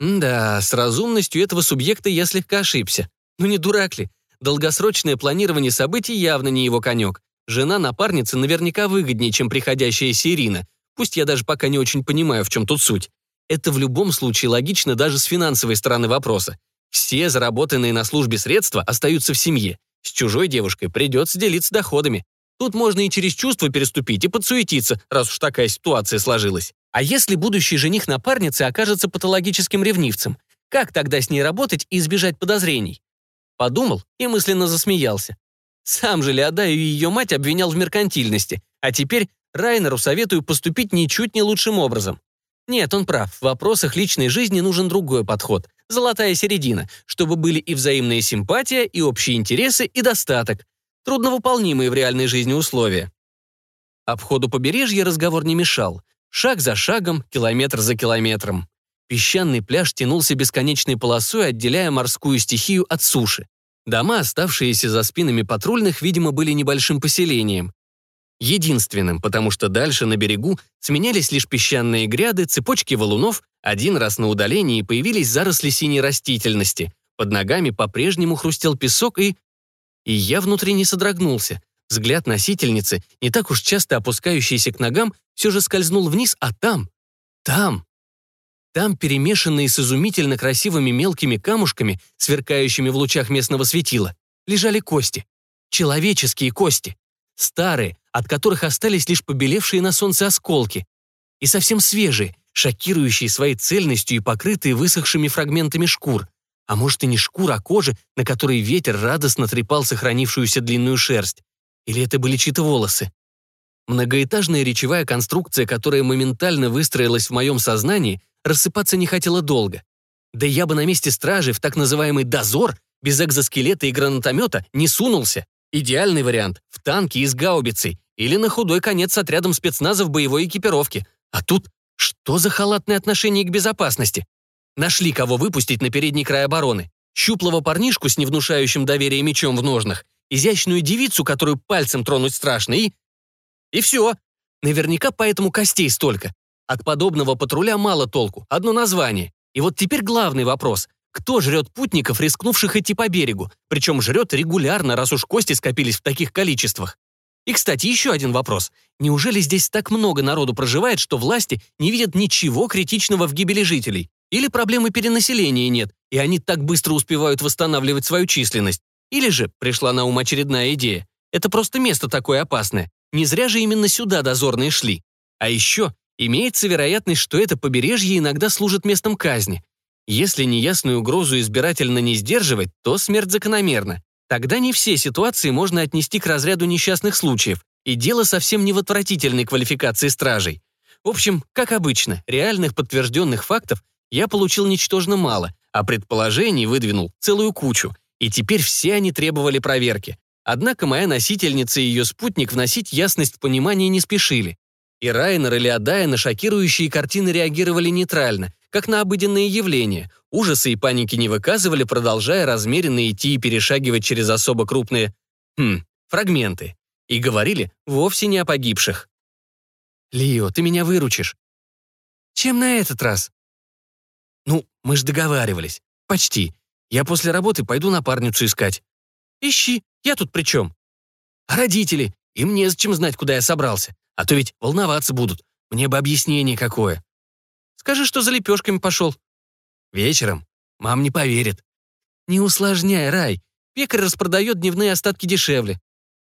Да, с разумностью этого субъекта я слегка ошибся. Ну не дурак ли? Долгосрочное планирование событий явно не его конек. Жена напарницы наверняка выгоднее, чем приходящая Сирина. Пусть я даже пока не очень понимаю, в чем тут суть. Это в любом случае логично даже с финансовой стороны вопроса. Все заработанные на службе средства остаются в семье. С чужой девушкой придется делиться доходами. Тут можно и через чувства переступить, и подсуетиться, раз уж такая ситуация сложилась. А если будущий жених напарницы окажется патологическим ревнивцем? Как тогда с ней работать и избежать подозрений? Подумал и мысленно засмеялся. Сам же Леодаю и ее мать обвинял в меркантильности, а теперь Райнеру советую поступить ничуть не лучшим образом. Нет, он прав, в вопросах личной жизни нужен другой подход, золотая середина, чтобы были и взаимная симпатия, и общие интересы, и достаток. Трудновыполнимые в реальной жизни условия. Обходу побережья разговор не мешал. Шаг за шагом, километр за километром. Песчаный пляж тянулся бесконечной полосой, отделяя морскую стихию от суши. Дома, оставшиеся за спинами патрульных, видимо, были небольшим поселением. Единственным, потому что дальше на берегу сменялись лишь песчаные гряды, цепочки валунов, один раз на удалении появились заросли синей растительности. Под ногами по-прежнему хрустел песок и... И я внутренне содрогнулся. Взгляд носительницы, не так уж часто опускающийся к ногам, все же скользнул вниз, а там, там, там, перемешанные с изумительно красивыми мелкими камушками, сверкающими в лучах местного светила, лежали кости. Человеческие кости. Старые, от которых остались лишь побелевшие на солнце осколки. И совсем свежие, шокирующие своей цельностью и покрытые высохшими фрагментами шкур. А может и не шкур, а кожи, на которой ветер радостно трепал сохранившуюся длинную шерсть. Или это были чьи-то волосы? Многоэтажная речевая конструкция, которая моментально выстроилась в моем сознании, рассыпаться не хотела долго. Да я бы на месте стражи в так называемый «дозор» без экзоскелета и гранатомета не сунулся. Идеальный вариант — в танке и с гаубицей, или на худой конец с отрядом спецназа в боевой экипировке. А тут что за халатное отношение к безопасности? Нашли кого выпустить на передний край обороны. Щуплого парнишку с невнушающим доверием мечом в ножнах изящную девицу, которую пальцем тронуть страшно, и... И все. Наверняка поэтому костей столько. От подобного патруля мало толку, одно название. И вот теперь главный вопрос. Кто жрет путников, рискнувших идти по берегу? Причем жрет регулярно, раз уж кости скопились в таких количествах. И, кстати, еще один вопрос. Неужели здесь так много народу проживает, что власти не видят ничего критичного в гибели жителей? Или проблемы перенаселения нет, и они так быстро успевают восстанавливать свою численность? Или же пришла на ум очередная идея. Это просто место такое опасное. Не зря же именно сюда дозорные шли. А еще имеется вероятность, что это побережье иногда служит местом казни. Если неясную угрозу избирательно не сдерживать, то смерть закономерна. Тогда не все ситуации можно отнести к разряду несчастных случаев, и дело совсем не в отвратительной квалификации стражей. В общем, как обычно, реальных подтвержденных фактов я получил ничтожно мало, а предположений выдвинул целую кучу, и теперь все они требовали проверки. Однако моя носительница и ее спутник вносить ясность в понимание не спешили. И Райнер или Адая на шокирующие картины реагировали нейтрально, как на обыденные явления. Ужасы и паники не выказывали, продолжая размеренно идти и перешагивать через особо крупные... Хм, фрагменты. И говорили вовсе не о погибших. «Лио, ты меня выручишь». «Чем на этот раз?» «Ну, мы ж договаривались. Почти. Я после работы пойду напарницу искать». «Ищи, я тут при чем?» «А родители? Им незачем знать, куда я собрался. А то ведь волноваться будут. Мне бы объяснение какое». «Скажи, что за лепешками пошел». «Вечером. Мам не поверит». «Не усложняй, Рай. Пекарь распродает дневные остатки дешевле».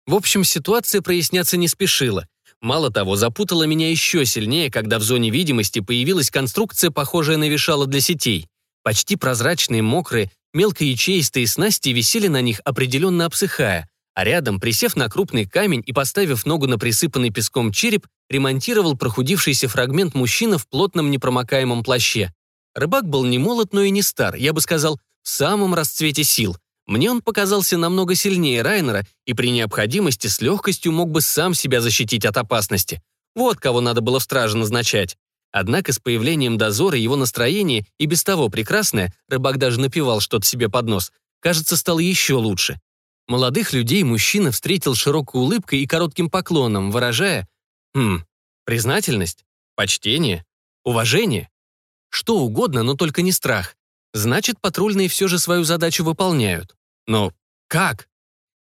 В общем, ситуация проясняться не спешила. Мало того, запутала меня еще сильнее, когда в зоне видимости появилась конструкция, похожая на вешало для сетей. Почти прозрачные, мокрые, Мелкоячеистые снасти висели на них, определенно обсыхая, а рядом, присев на крупный камень и поставив ногу на присыпанный песком череп, ремонтировал прохудившийся фрагмент мужчина в плотном непромокаемом плаще. Рыбак был не молод, но и не стар, я бы сказал, в самом расцвете сил. Мне он показался намного сильнее Райнера и при необходимости с легкостью мог бы сам себя защитить от опасности. Вот кого надо было в страже назначать. Однако с появлением дозора его настроение, и без того прекрасное, рыбак даже напевал что-то себе под нос, кажется, стало еще лучше. Молодых людей мужчина встретил широкой улыбкой и коротким поклоном, выражая, хм, признательность, почтение, уважение. Что угодно, но только не страх. Значит, патрульные все же свою задачу выполняют. Но как?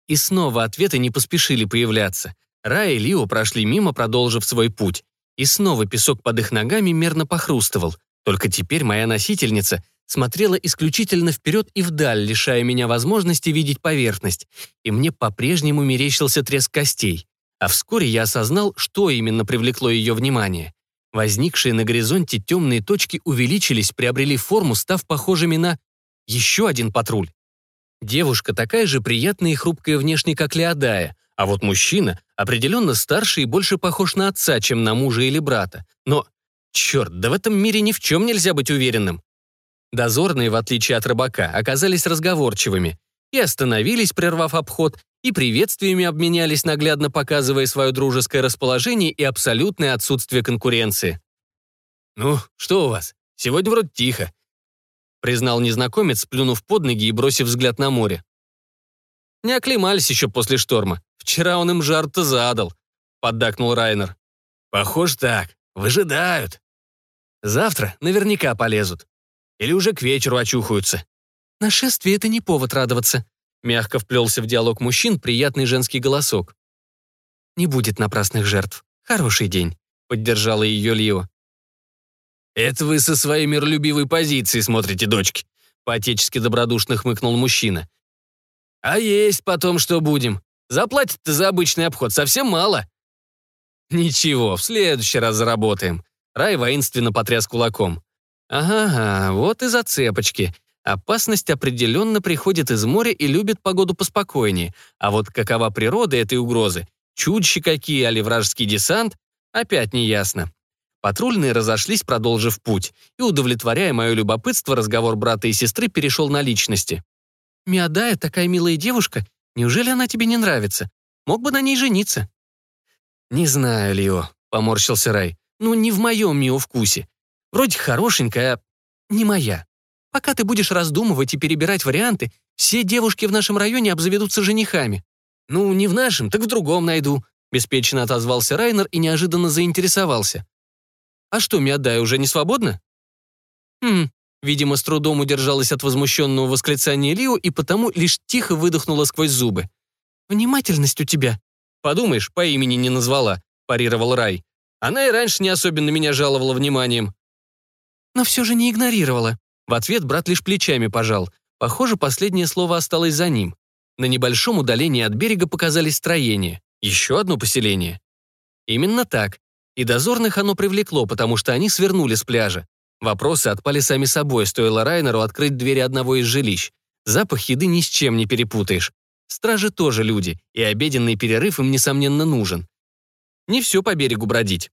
И снова ответы не поспешили появляться. Рай и Лио прошли мимо, продолжив свой путь. И снова песок под их ногами мерно похрустывал. Только теперь моя носительница смотрела исключительно вперед и вдаль, лишая меня возможности видеть поверхность. И мне по-прежнему мерещился треск костей. А вскоре я осознал, что именно привлекло ее внимание. Возникшие на горизонте темные точки увеличились, приобрели форму, став похожими на еще один патруль. Девушка такая же приятная и хрупкая внешне, как Леодая, а вот мужчина определенно старше и больше похож на отца, чем на мужа или брата. Но, черт, да в этом мире ни в чем нельзя быть уверенным. Дозорные, в отличие от рыбака, оказались разговорчивыми и остановились, прервав обход, и приветствиями обменялись, наглядно показывая свое дружеское расположение и абсолютное отсутствие конкуренции. «Ну, что у вас? Сегодня вроде тихо», — признал незнакомец, плюнув под ноги и бросив взгляд на море. «Не оклемались еще после шторма. Вчера он им жар-то задал», — поддакнул Райнер. «Похож так. Выжидают. Завтра наверняка полезут. Или уже к вечеру очухаются». «Нашествие — это не повод радоваться», Мягко вплелся в диалог мужчин приятный женский голосок. «Не будет напрасных жертв. Хороший день», — поддержала ее Лио. «Это вы со своей миролюбивой позиции смотрите, дочки», — по-отечески добродушно хмыкнул мужчина. «А есть потом что будем? Заплатят-то за обычный обход совсем мало». «Ничего, в следующий раз заработаем», — Рай воинственно потряс кулаком. «Ага, вот и зацепочки. Опасность определенно приходит из моря и любит погоду поспокойнее, а вот какова природа этой угрозы, чудища какие, али вражеский десант, опять не ясно. Патрульные разошлись, продолжив путь, и, удовлетворяя мое любопытство, разговор брата и сестры перешел на личности. «Миадая такая милая девушка, неужели она тебе не нравится? Мог бы на ней жениться». «Не знаю, Лио», — поморщился Рай. «Ну, не в моем Мио вкусе. Вроде хорошенькая, а не моя». Пока ты будешь раздумывать и перебирать варианты, все девушки в нашем районе обзаведутся женихами. Ну, не в нашем, так в другом найду», — беспечно отозвался Райнер и неожиданно заинтересовался. «А что, Миадая уже не свободна?» «Хм», видимо, с трудом удержалась от возмущенного восклицания Лио и потому лишь тихо выдохнула сквозь зубы. «Внимательность у тебя». «Подумаешь, по имени не назвала», — парировал Рай. «Она и раньше не особенно меня жаловала вниманием». «Но все же не игнорировала», в ответ брат лишь плечами пожал. Похоже, последнее слово осталось за ним. На небольшом удалении от берега показались строения. Еще одно поселение. Именно так. И дозорных оно привлекло, потому что они свернули с пляжа. Вопросы отпали сами собой, стоило Райнеру открыть двери одного из жилищ. Запах еды ни с чем не перепутаешь. Стражи тоже люди, и обеденный перерыв им, несомненно, нужен. Не все по берегу бродить.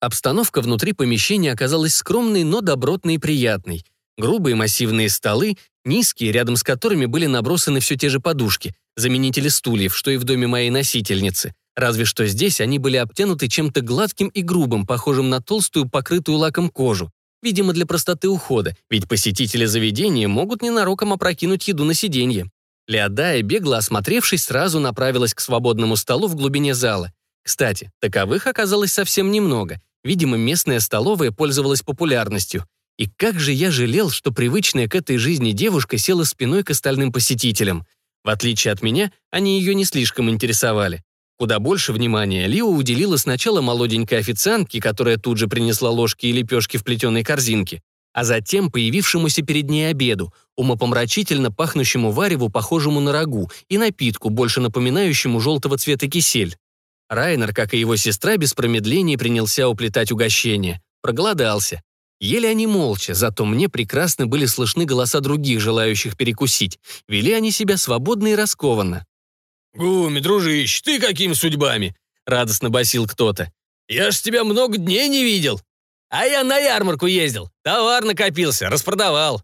Обстановка внутри помещения оказалась скромной, но добротной и приятной. Грубые массивные столы, низкие, рядом с которыми были набросаны все те же подушки, заменители стульев, что и в доме моей носительницы. Разве что здесь они были обтянуты чем-то гладким и грубым, похожим на толстую, покрытую лаком кожу. Видимо, для простоты ухода, ведь посетители заведения могут ненароком опрокинуть еду на сиденье. Леодая, бегло осмотревшись, сразу направилась к свободному столу в глубине зала. Кстати, таковых оказалось совсем немного. Видимо, местная столовая пользовалась популярностью. И как же я жалел, что привычная к этой жизни девушка села спиной к остальным посетителям. В отличие от меня, они ее не слишком интересовали. Куда больше внимания Лио уделила сначала молоденькой официантке, которая тут же принесла ложки и лепешки в плетеной корзинке, а затем появившемуся перед ней обеду, умопомрачительно пахнущему вареву, похожему на рагу, и напитку, больше напоминающему желтого цвета кисель. Райнер, как и его сестра, без промедления принялся уплетать угощение. Проголодался. Ели они молча, зато мне прекрасно были слышны голоса других, желающих перекусить. Вели они себя свободно и раскованно. «Гуми, дружище, ты какими судьбами?» — радостно басил кто-то. «Я ж тебя много дней не видел!» А я на ярмарку ездил. Товар накопился, распродавал.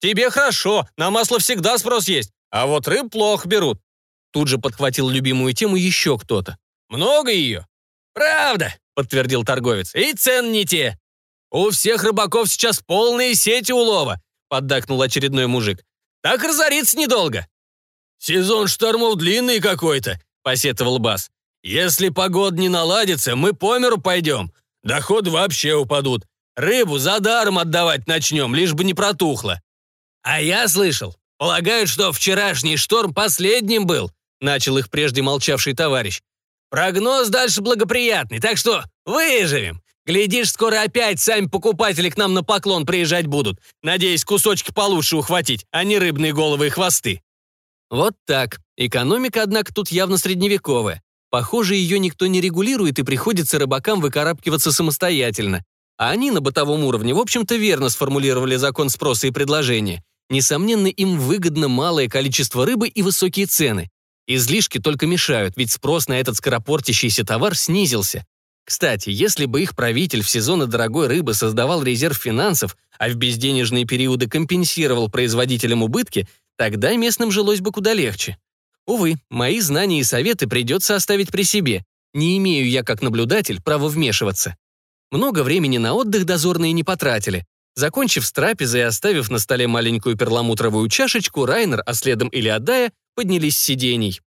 Тебе хорошо, на масло всегда спрос есть. А вот рыб плохо берут. Тут же подхватил любимую тему еще кто-то. Много ее? Правда, подтвердил торговец. И цен не те. У всех рыбаков сейчас полные сети улова, поддакнул очередной мужик. Так разориться недолго. Сезон штормов длинный какой-то, посетовал Бас. Если погода не наладится, мы по миру пойдем. Доходы вообще упадут. Рыбу за даром отдавать начнем, лишь бы не протухло. А я слышал, полагают, что вчерашний шторм последним был, начал их прежде молчавший товарищ. Прогноз дальше благоприятный, так что выживем. Глядишь, скоро опять сами покупатели к нам на поклон приезжать будут. Надеюсь, кусочки получше ухватить, а не рыбные головы и хвосты. Вот так. Экономика, однако, тут явно средневековая. Похоже, ее никто не регулирует, и приходится рыбакам выкарабкиваться самостоятельно. А они на бытовом уровне, в общем-то, верно сформулировали закон спроса и предложения. Несомненно, им выгодно малое количество рыбы и высокие цены. Излишки только мешают, ведь спрос на этот скоропортящийся товар снизился. Кстати, если бы их правитель в сезоны дорогой рыбы создавал резерв финансов, а в безденежные периоды компенсировал производителям убытки, тогда местным жилось бы куда легче. Увы, мои знания и советы придется оставить при себе. Не имею я, как наблюдатель, права вмешиваться. Много времени на отдых дозорные не потратили. Закончив с трапезой и оставив на столе маленькую перламутровую чашечку, Райнер, а следом Илиадая, поднялись с сидений.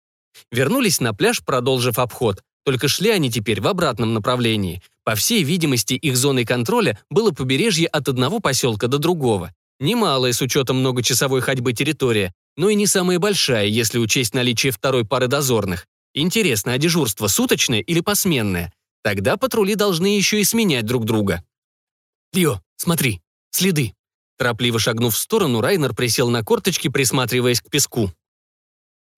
Вернулись на пляж, продолжив обход. Только шли они теперь в обратном направлении. По всей видимости, их зоной контроля было побережье от одного поселка до другого. Немалая с учетом многочасовой ходьбы территория, но и не самая большая, если учесть наличие второй пары дозорных. Интересно, а дежурство суточное или посменное? Тогда патрули должны еще и сменять друг друга. «Льо, смотри, следы». Торопливо шагнув в сторону, Райнер присел на корточки, присматриваясь к песку.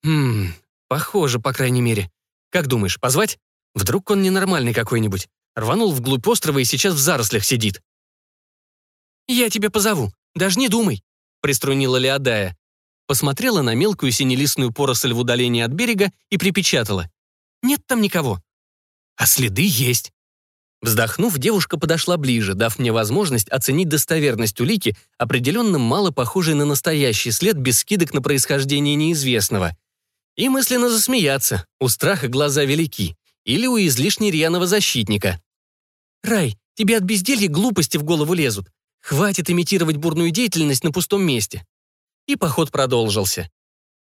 «Хм, похоже, по крайней мере. Как думаешь, позвать? Вдруг он ненормальный какой-нибудь? Рванул вглубь острова и сейчас в зарослях сидит». «Я тебя позову, даже не думай», — приструнила Леодая. Посмотрела на мелкую синелистную поросль в удалении от берега и припечатала. «Нет там никого». «А следы есть». Вздохнув, девушка подошла ближе, дав мне возможность оценить достоверность улики, определенно мало похожей на настоящий след без скидок на происхождение неизвестного — и мысленно засмеяться, у страха глаза велики, или у излишне рьяного защитника. «Рай, тебе от безделья глупости в голову лезут. Хватит имитировать бурную деятельность на пустом месте». И поход продолжился.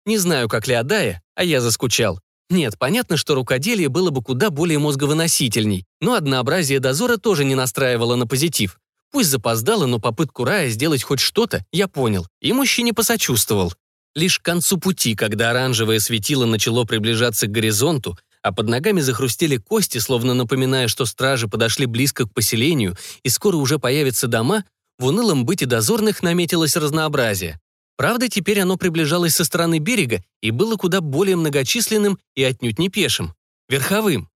Не знаю, как Леодая, а я заскучал. Нет, понятно, что рукоделие было бы куда более мозговыносительней, но однообразие дозора тоже не настраивало на позитив. Пусть запоздало, но попытку Рая сделать хоть что-то я понял, и мужчине посочувствовал. Лишь к концу пути, когда оранжевое светило начало приближаться к горизонту, а под ногами захрустели кости, словно напоминая, что стражи подошли близко к поселению и скоро уже появятся дома, в унылом быте дозорных наметилось разнообразие. Правда, теперь оно приближалось со стороны берега и было куда более многочисленным и отнюдь не пешим, верховым.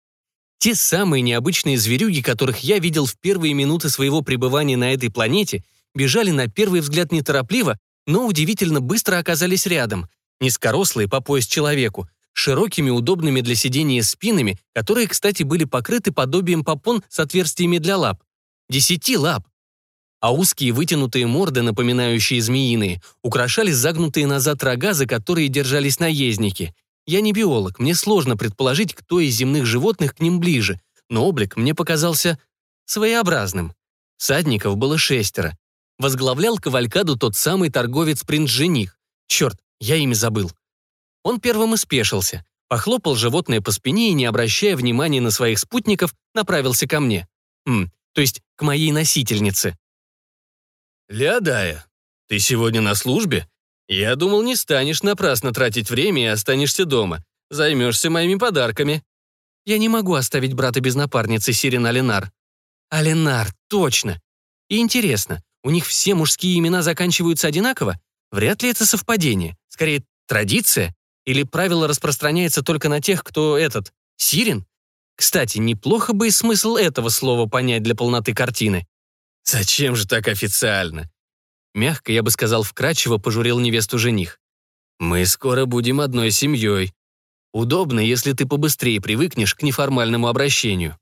Те самые необычные зверюги, которых я видел в первые минуты своего пребывания на этой планете, бежали на первый взгляд неторопливо, но удивительно быстро оказались рядом, низкорослые по пояс человеку, широкими удобными для сидения спинами, которые, кстати, были покрыты подобием попон с отверстиями для лап. Десяти лап. А узкие вытянутые морды, напоминающие змеиные, украшали загнутые назад рога, за которые держались наездники. Я не биолог, мне сложно предположить, кто из земных животных к ним ближе, но облик мне показался своеобразным. Садников было шестеро, Возглавлял кавалькаду тот самый торговец-принц-жених. Черт, я имя забыл. Он первым и спешился, похлопал животное по спине и, не обращая внимания на своих спутников, направился ко мне. Хм, то есть к моей носительнице. «Леодая, ты сегодня на службе? Я думал, не станешь напрасно тратить время и останешься дома. Займешься моими подарками». «Я не могу оставить брата без напарницы, Сирен Алинар». «Алинар, точно. И интересно, у них все мужские имена заканчиваются одинаково? Вряд ли это совпадение. Скорее, традиция? Или правило распространяется только на тех, кто этот, сирен? Кстати, неплохо бы и смысл этого слова понять для полноты картины. «Зачем же так официально?» Мягко, я бы сказал, вкрадчиво пожурил невесту жених. «Мы скоро будем одной семьей. Удобно, если ты побыстрее привыкнешь к неформальному обращению».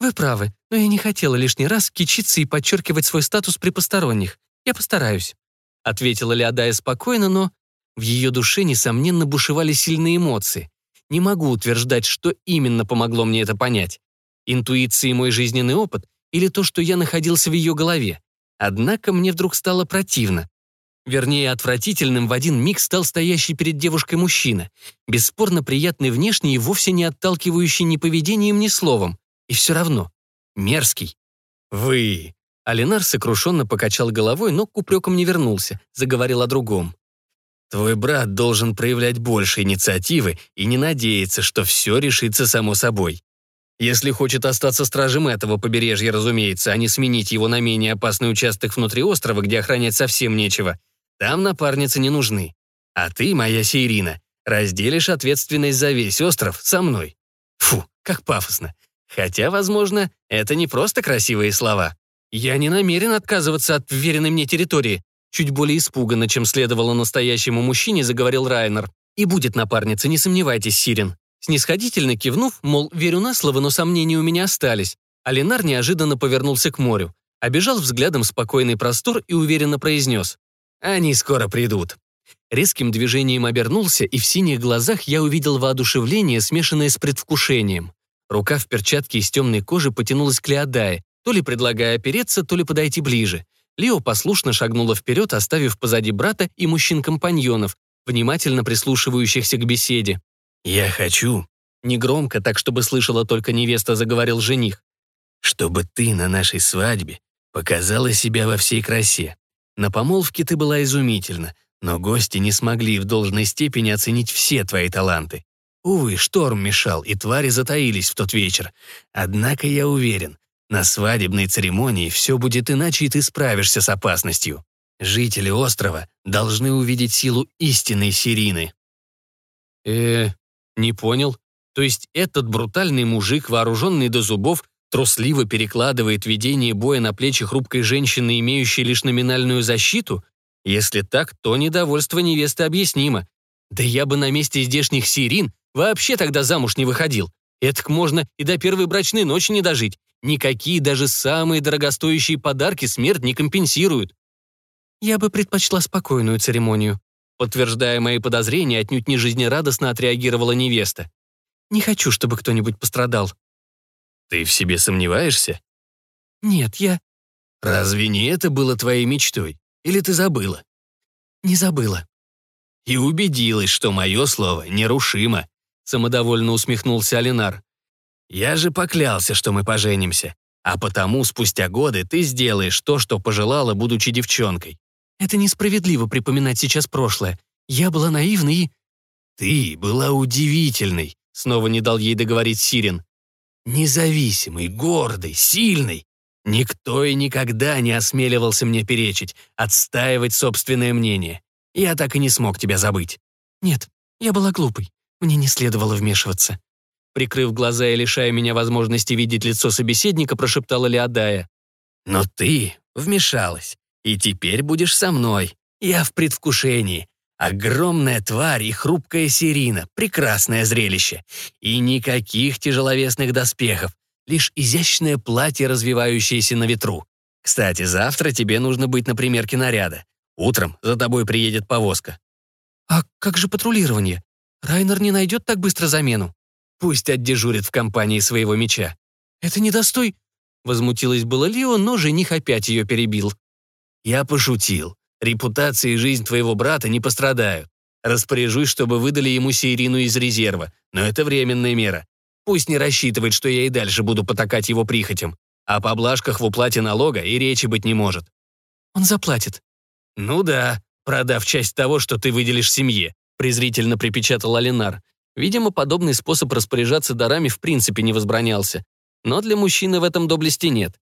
«Вы правы, но я не хотела лишний раз кичиться и подчеркивать свой статус при посторонних. Я постараюсь», — ответила Леодая спокойно, но в ее душе, несомненно, бушевали сильные эмоции. Не могу утверждать, что именно помогло мне это понять. Интуиция мой жизненный опыт или то, что я находился в ее голове. Однако мне вдруг стало противно. Вернее, отвратительным в один миг стал стоящий перед девушкой мужчина, бесспорно приятный внешне и вовсе не отталкивающий ни поведением, ни словом. И все равно. Мерзкий. «Вы...» Алинар сокрушенно покачал головой, но к упрекам не вернулся, заговорил о другом. «Твой брат должен проявлять больше инициативы и не надеяться, что все решится само собой. Если хочет остаться стражем этого побережья, разумеется, а не сменить его на менее опасный участок внутри острова, где охранять совсем нечего, там напарницы не нужны. А ты, моя Сейрина, разделишь ответственность за весь остров со мной. Фу, как пафосно. Хотя, возможно, это не просто красивые слова. Я не намерен отказываться от вверенной мне территории. Чуть более испуганно, чем следовало настоящему мужчине, заговорил Райнер. И будет напарница, не сомневайтесь, Сирен. Снисходительно кивнув, мол, верю на слово, но сомнения у меня остались, Алинар неожиданно повернулся к морю, обежал взглядом спокойный простор и уверенно произнес. «Они скоро придут». Резким движением обернулся, и в синих глазах я увидел воодушевление, смешанное с предвкушением. Рука в перчатке из темной кожи потянулась к Леодае, то ли предлагая опереться, то ли подойти ближе. Лео послушно шагнула вперед, оставив позади брата и мужчин-компаньонов, внимательно прислушивающихся к беседе. «Я хочу», — негромко, так чтобы слышала только невеста, заговорил жених, «чтобы ты на нашей свадьбе показала себя во всей красе. На помолвке ты была изумительна, но гости не смогли в должной степени оценить все твои таланты. Увы, шторм мешал, и твари затаились в тот вечер. Однако я уверен, на свадебной церемонии все будет иначе, и ты справишься с опасностью. Жители острова должны увидеть силу истинной Сирины. э не понял. То есть этот брутальный мужик, вооруженный до зубов, трусливо перекладывает ведение боя на плечи хрупкой женщины, имеющей лишь номинальную защиту? Если так, то недовольство невесты объяснимо. Да я бы на месте здешних сирин Вообще тогда замуж не выходил. Этак можно и до первой брачной ночи не дожить. Никакие даже самые дорогостоящие подарки смерть не компенсируют. Я бы предпочла спокойную церемонию. Подтверждая мои подозрения, отнюдь не жизнерадостно отреагировала невеста. Не хочу, чтобы кто-нибудь пострадал. Ты в себе сомневаешься? Нет, я... Разве не это было твоей мечтой? Или ты забыла? Не забыла. И убедилась, что мое слово нерушимо самодовольно усмехнулся Алинар. «Я же поклялся, что мы поженимся. А потому спустя годы ты сделаешь то, что пожелала, будучи девчонкой. Это несправедливо припоминать сейчас прошлое. Я была наивной и...» «Ты была удивительной», — снова не дал ей договорить Сирен. «Независимый, гордый, сильный. Никто и никогда не осмеливался мне перечить, отстаивать собственное мнение. Я так и не смог тебя забыть». «Нет, я была глупой. Мне не следовало вмешиваться. Прикрыв глаза и лишая меня возможности видеть лицо собеседника, прошептала Леодая. «Но ты вмешалась, и теперь будешь со мной. Я в предвкушении. Огромная тварь и хрупкая Сирина, прекрасное зрелище. И никаких тяжеловесных доспехов, лишь изящное платье, развивающееся на ветру. Кстати, завтра тебе нужно быть на примерке наряда. Утром за тобой приедет повозка». «А как же патрулирование? Райнер не найдет так быстро замену. Пусть отдежурит в компании своего меча. Это недостой... Возмутилась было Лео, но жених опять ее перебил. Я пошутил. Репутация и жизнь твоего брата не пострадают. Распоряжусь, чтобы выдали ему Сейрину из резерва, но это временная мера. Пусть не рассчитывает, что я и дальше буду потакать его прихотям. О поблажках в уплате налога и речи быть не может. Он заплатит. Ну да, продав часть того, что ты выделишь семье презрительно припечатал Алинар. Видимо, подобный способ распоряжаться дарами в принципе не возбранялся. Но для мужчины в этом доблести нет.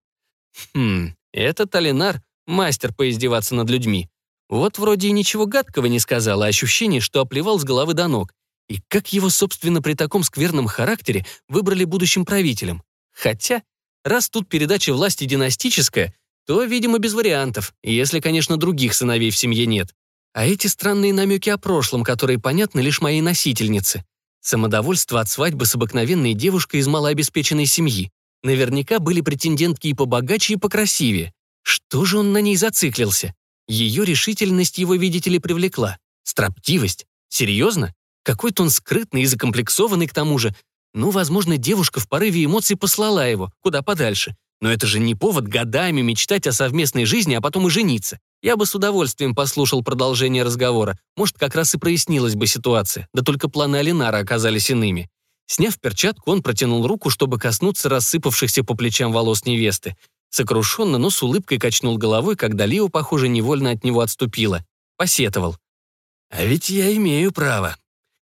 Хм, этот Алинар — мастер поиздеваться над людьми. Вот вроде и ничего гадкого не сказал, а ощущение, что оплевал с головы до ног. И как его, собственно, при таком скверном характере выбрали будущим правителем? Хотя, раз тут передача власти династическая, то, видимо, без вариантов, если, конечно, других сыновей в семье нет. А эти странные намеки о прошлом, которые понятны лишь моей носительнице. Самодовольство от свадьбы с обыкновенной девушкой из малообеспеченной семьи. Наверняка были претендентки и побогаче, и покрасивее. Что же он на ней зациклился? Ее решительность его, видите ли, привлекла. Строптивость? Серьезно? Какой-то он скрытный и закомплексованный к тому же. Ну, возможно, девушка в порыве эмоций послала его, куда подальше. Но это же не повод годами мечтать о совместной жизни, а потом и жениться. Я бы с удовольствием послушал продолжение разговора. Может, как раз и прояснилась бы ситуация. Да только планы Алинара оказались иными. Сняв перчатку, он протянул руку, чтобы коснуться рассыпавшихся по плечам волос невесты. Сокрушенно, но с улыбкой качнул головой, когда Лио, похоже, невольно от него отступила. Посетовал. «А ведь я имею право».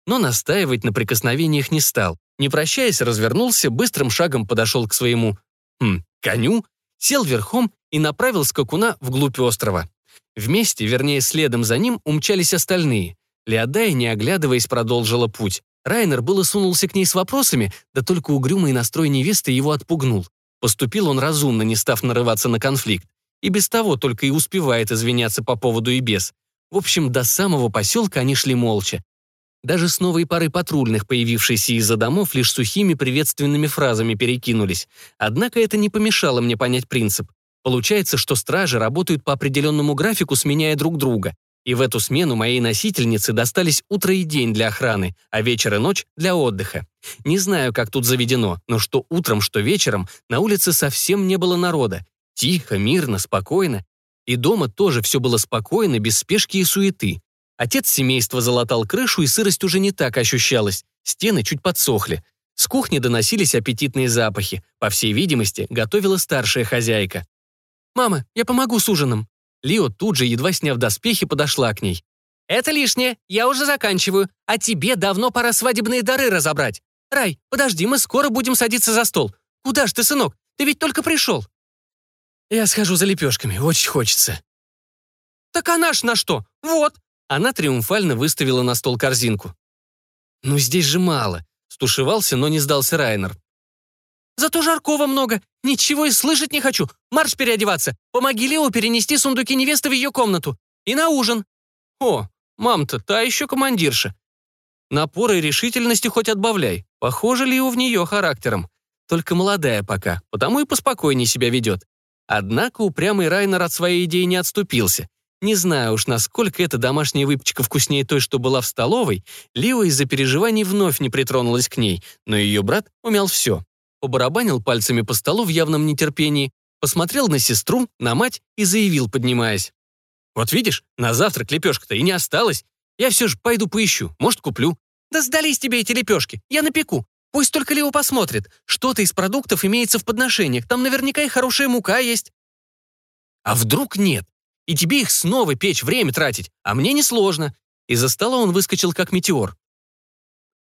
Но настаивать на прикосновениях не стал. Не прощаясь, развернулся, быстрым шагом подошел к своему хм, коню, сел верхом и направил скакуна вглубь острова. Вместе, вернее, следом за ним, умчались остальные. Леодая, не оглядываясь, продолжила путь. Райнер было сунулся к ней с вопросами, да только угрюмый настрой невесты его отпугнул. Поступил он разумно, не став нарываться на конфликт. И без того только и успевает извиняться по поводу и без. В общем, до самого поселка они шли молча. Даже с новой парой патрульных, появившейся из-за домов, лишь сухими приветственными фразами перекинулись. Однако это не помешало мне понять принцип. Получается, что стражи работают по определенному графику, сменяя друг друга. И в эту смену моей носительнице достались утро и день для охраны, а вечер и ночь для отдыха. Не знаю, как тут заведено, но что утром, что вечером на улице совсем не было народа. Тихо, мирно, спокойно. И дома тоже все было спокойно, без спешки и суеты. Отец семейства залатал крышу, и сырость уже не так ощущалась. Стены чуть подсохли. С кухни доносились аппетитные запахи. По всей видимости, готовила старшая хозяйка. «Мама, я помогу с ужином». Лио тут же, едва сняв доспехи, подошла к ней. «Это лишнее, я уже заканчиваю, а тебе давно пора свадебные дары разобрать. Рай, подожди, мы скоро будем садиться за стол. Куда ж ты, сынок? Ты ведь только пришел». «Я схожу за лепешками, очень хочется». «Так она ж на что? Вот!» Она триумфально выставила на стол корзинку. «Ну здесь же мало», — стушевался, но не сдался Райнер. Зато жаркого много. Ничего и слышать не хочу. Марш переодеваться. Помоги Лео перенести сундуки невесты в ее комнату. И на ужин. О, мам-то, та еще командирша. Напора и решительности хоть отбавляй. Похоже ли в нее характером. Только молодая пока, потому и поспокойнее себя ведет. Однако упрямый Райнер от своей идеи не отступился. Не знаю уж, насколько эта домашняя выпечка вкуснее той, что была в столовой, Лио из-за переживаний вновь не притронулась к ней, но ее брат умел все побарабанил пальцами по столу в явном нетерпении, посмотрел на сестру, на мать и заявил, поднимаясь. «Вот видишь, на завтрак лепешка-то и не осталось. Я все же пойду поищу, может, куплю». «Да сдались тебе эти лепешки, я напеку. Пусть только Лео посмотрит. Что-то из продуктов имеется в подношениях, там наверняка и хорошая мука есть». «А вдруг нет? И тебе их снова печь, время тратить, а мне несложно». Из-за стола он выскочил как метеор.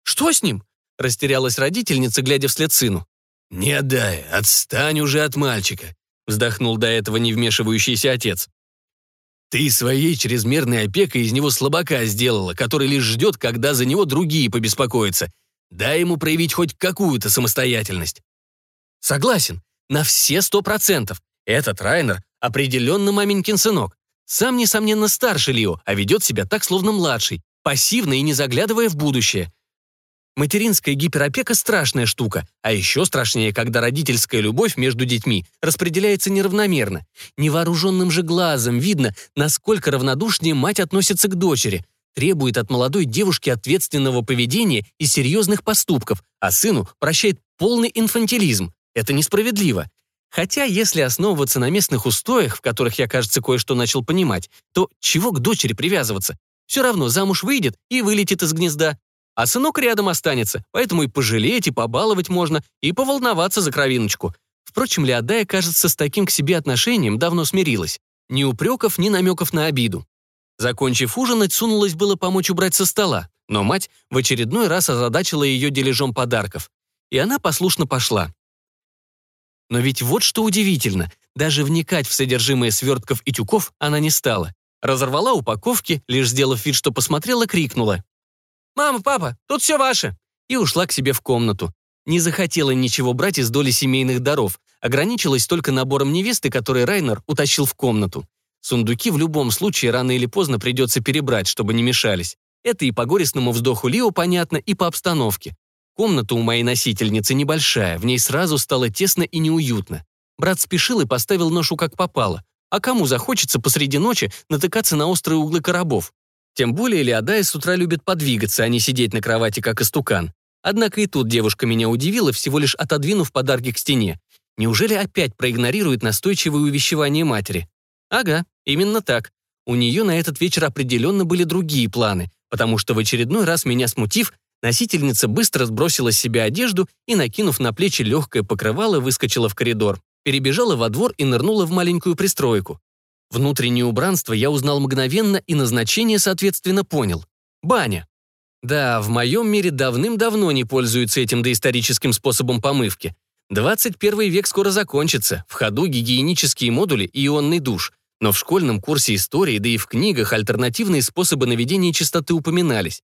«Что с ним?» — растерялась родительница, глядя вслед сыну. «Не отдай, отстань уже от мальчика», — вздохнул до этого не вмешивающийся отец. «Ты своей чрезмерной опекой из него слабака сделала, который лишь ждет, когда за него другие побеспокоятся. Дай ему проявить хоть какую-то самостоятельность». «Согласен, на все сто процентов. Этот Райнер определенно маменькин сынок. Сам, несомненно, старше Лио, а ведет себя так, словно младший, пассивно и не заглядывая в будущее. Материнская гиперопека – страшная штука, а еще страшнее, когда родительская любовь между детьми распределяется неравномерно. Невооруженным же глазом видно, насколько равнодушнее мать относится к дочери, требует от молодой девушки ответственного поведения и серьезных поступков, а сыну прощает полный инфантилизм. Это несправедливо. Хотя, если основываться на местных устоях, в которых я, кажется, кое-что начал понимать, то чего к дочери привязываться? Все равно замуж выйдет и вылетит из гнезда. А сынок рядом останется, поэтому и пожалеть, и побаловать можно, и поволноваться за кровиночку. Впрочем, Леодая, кажется, с таким к себе отношением давно смирилась. Ни упреков, ни намеков на обиду. Закончив ужинать, сунулась было помочь убрать со стола, но мать в очередной раз озадачила ее дележом подарков. И она послушно пошла. Но ведь вот что удивительно, даже вникать в содержимое свертков и тюков она не стала. Разорвала упаковки, лишь сделав вид, что посмотрела, крикнула. «Мама, папа, тут все ваше!» и ушла к себе в комнату. Не захотела ничего брать из доли семейных даров, ограничилась только набором невесты, который Райнер утащил в комнату. Сундуки в любом случае рано или поздно придется перебрать, чтобы не мешались. Это и по горестному вздоху Лио понятно, и по обстановке. Комната у моей носительницы небольшая, в ней сразу стало тесно и неуютно. Брат спешил и поставил ношу как попало. А кому захочется посреди ночи натыкаться на острые углы коробов? Тем более Леодая с утра любит подвигаться, а не сидеть на кровати, как истукан. Однако и тут девушка меня удивила, всего лишь отодвинув подарки к стене. Неужели опять проигнорирует настойчивое увещевание матери? Ага, именно так. У нее на этот вечер определенно были другие планы, потому что в очередной раз меня смутив, носительница быстро сбросила с себя одежду и, накинув на плечи легкое покрывало, выскочила в коридор, перебежала во двор и нырнула в маленькую пристройку. Внутреннее убранство я узнал мгновенно и назначение, соответственно, понял. Баня. Да, в моем мире давным-давно не пользуются этим доисторическим способом помывки. 21 век скоро закончится, в ходу гигиенические модули и ионный душ. Но в школьном курсе истории, да и в книгах альтернативные способы наведения чистоты упоминались.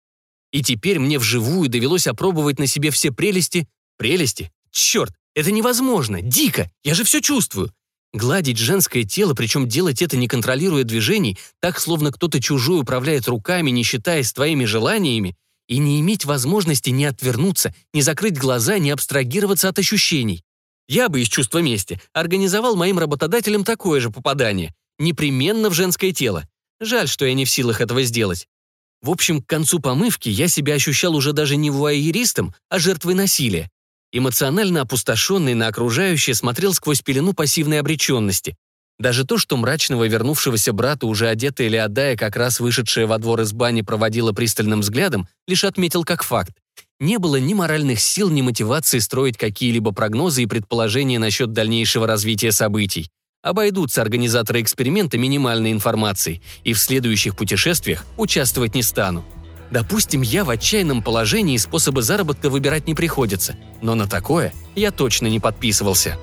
И теперь мне вживую довелось опробовать на себе все прелести. Прелести? Черт, это невозможно, дико, я же все чувствую. Гладить женское тело, причем делать это не контролируя движений, так, словно кто-то чужой управляет руками, не считаясь твоими желаниями, и не иметь возможности не отвернуться, не закрыть глаза, не абстрагироваться от ощущений. Я бы из чувства мести организовал моим работодателям такое же попадание. Непременно в женское тело. Жаль, что я не в силах этого сделать. В общем, к концу помывки я себя ощущал уже даже не вуайеристом, а жертвой насилия. Эмоционально опустошенный на окружающее смотрел сквозь пелену пассивной обреченности. Даже то, что мрачного вернувшегося брата, уже одетая Леодая, как раз вышедшая во двор из бани, проводила пристальным взглядом, лишь отметил как факт. Не было ни моральных сил, ни мотивации строить какие-либо прогнозы и предположения насчет дальнейшего развития событий. Обойдутся организаторы эксперимента минимальной информацией, и в следующих путешествиях участвовать не стану. Допустим, я в отчаянном положении, способы заработка выбирать не приходится, но на такое я точно не подписывался.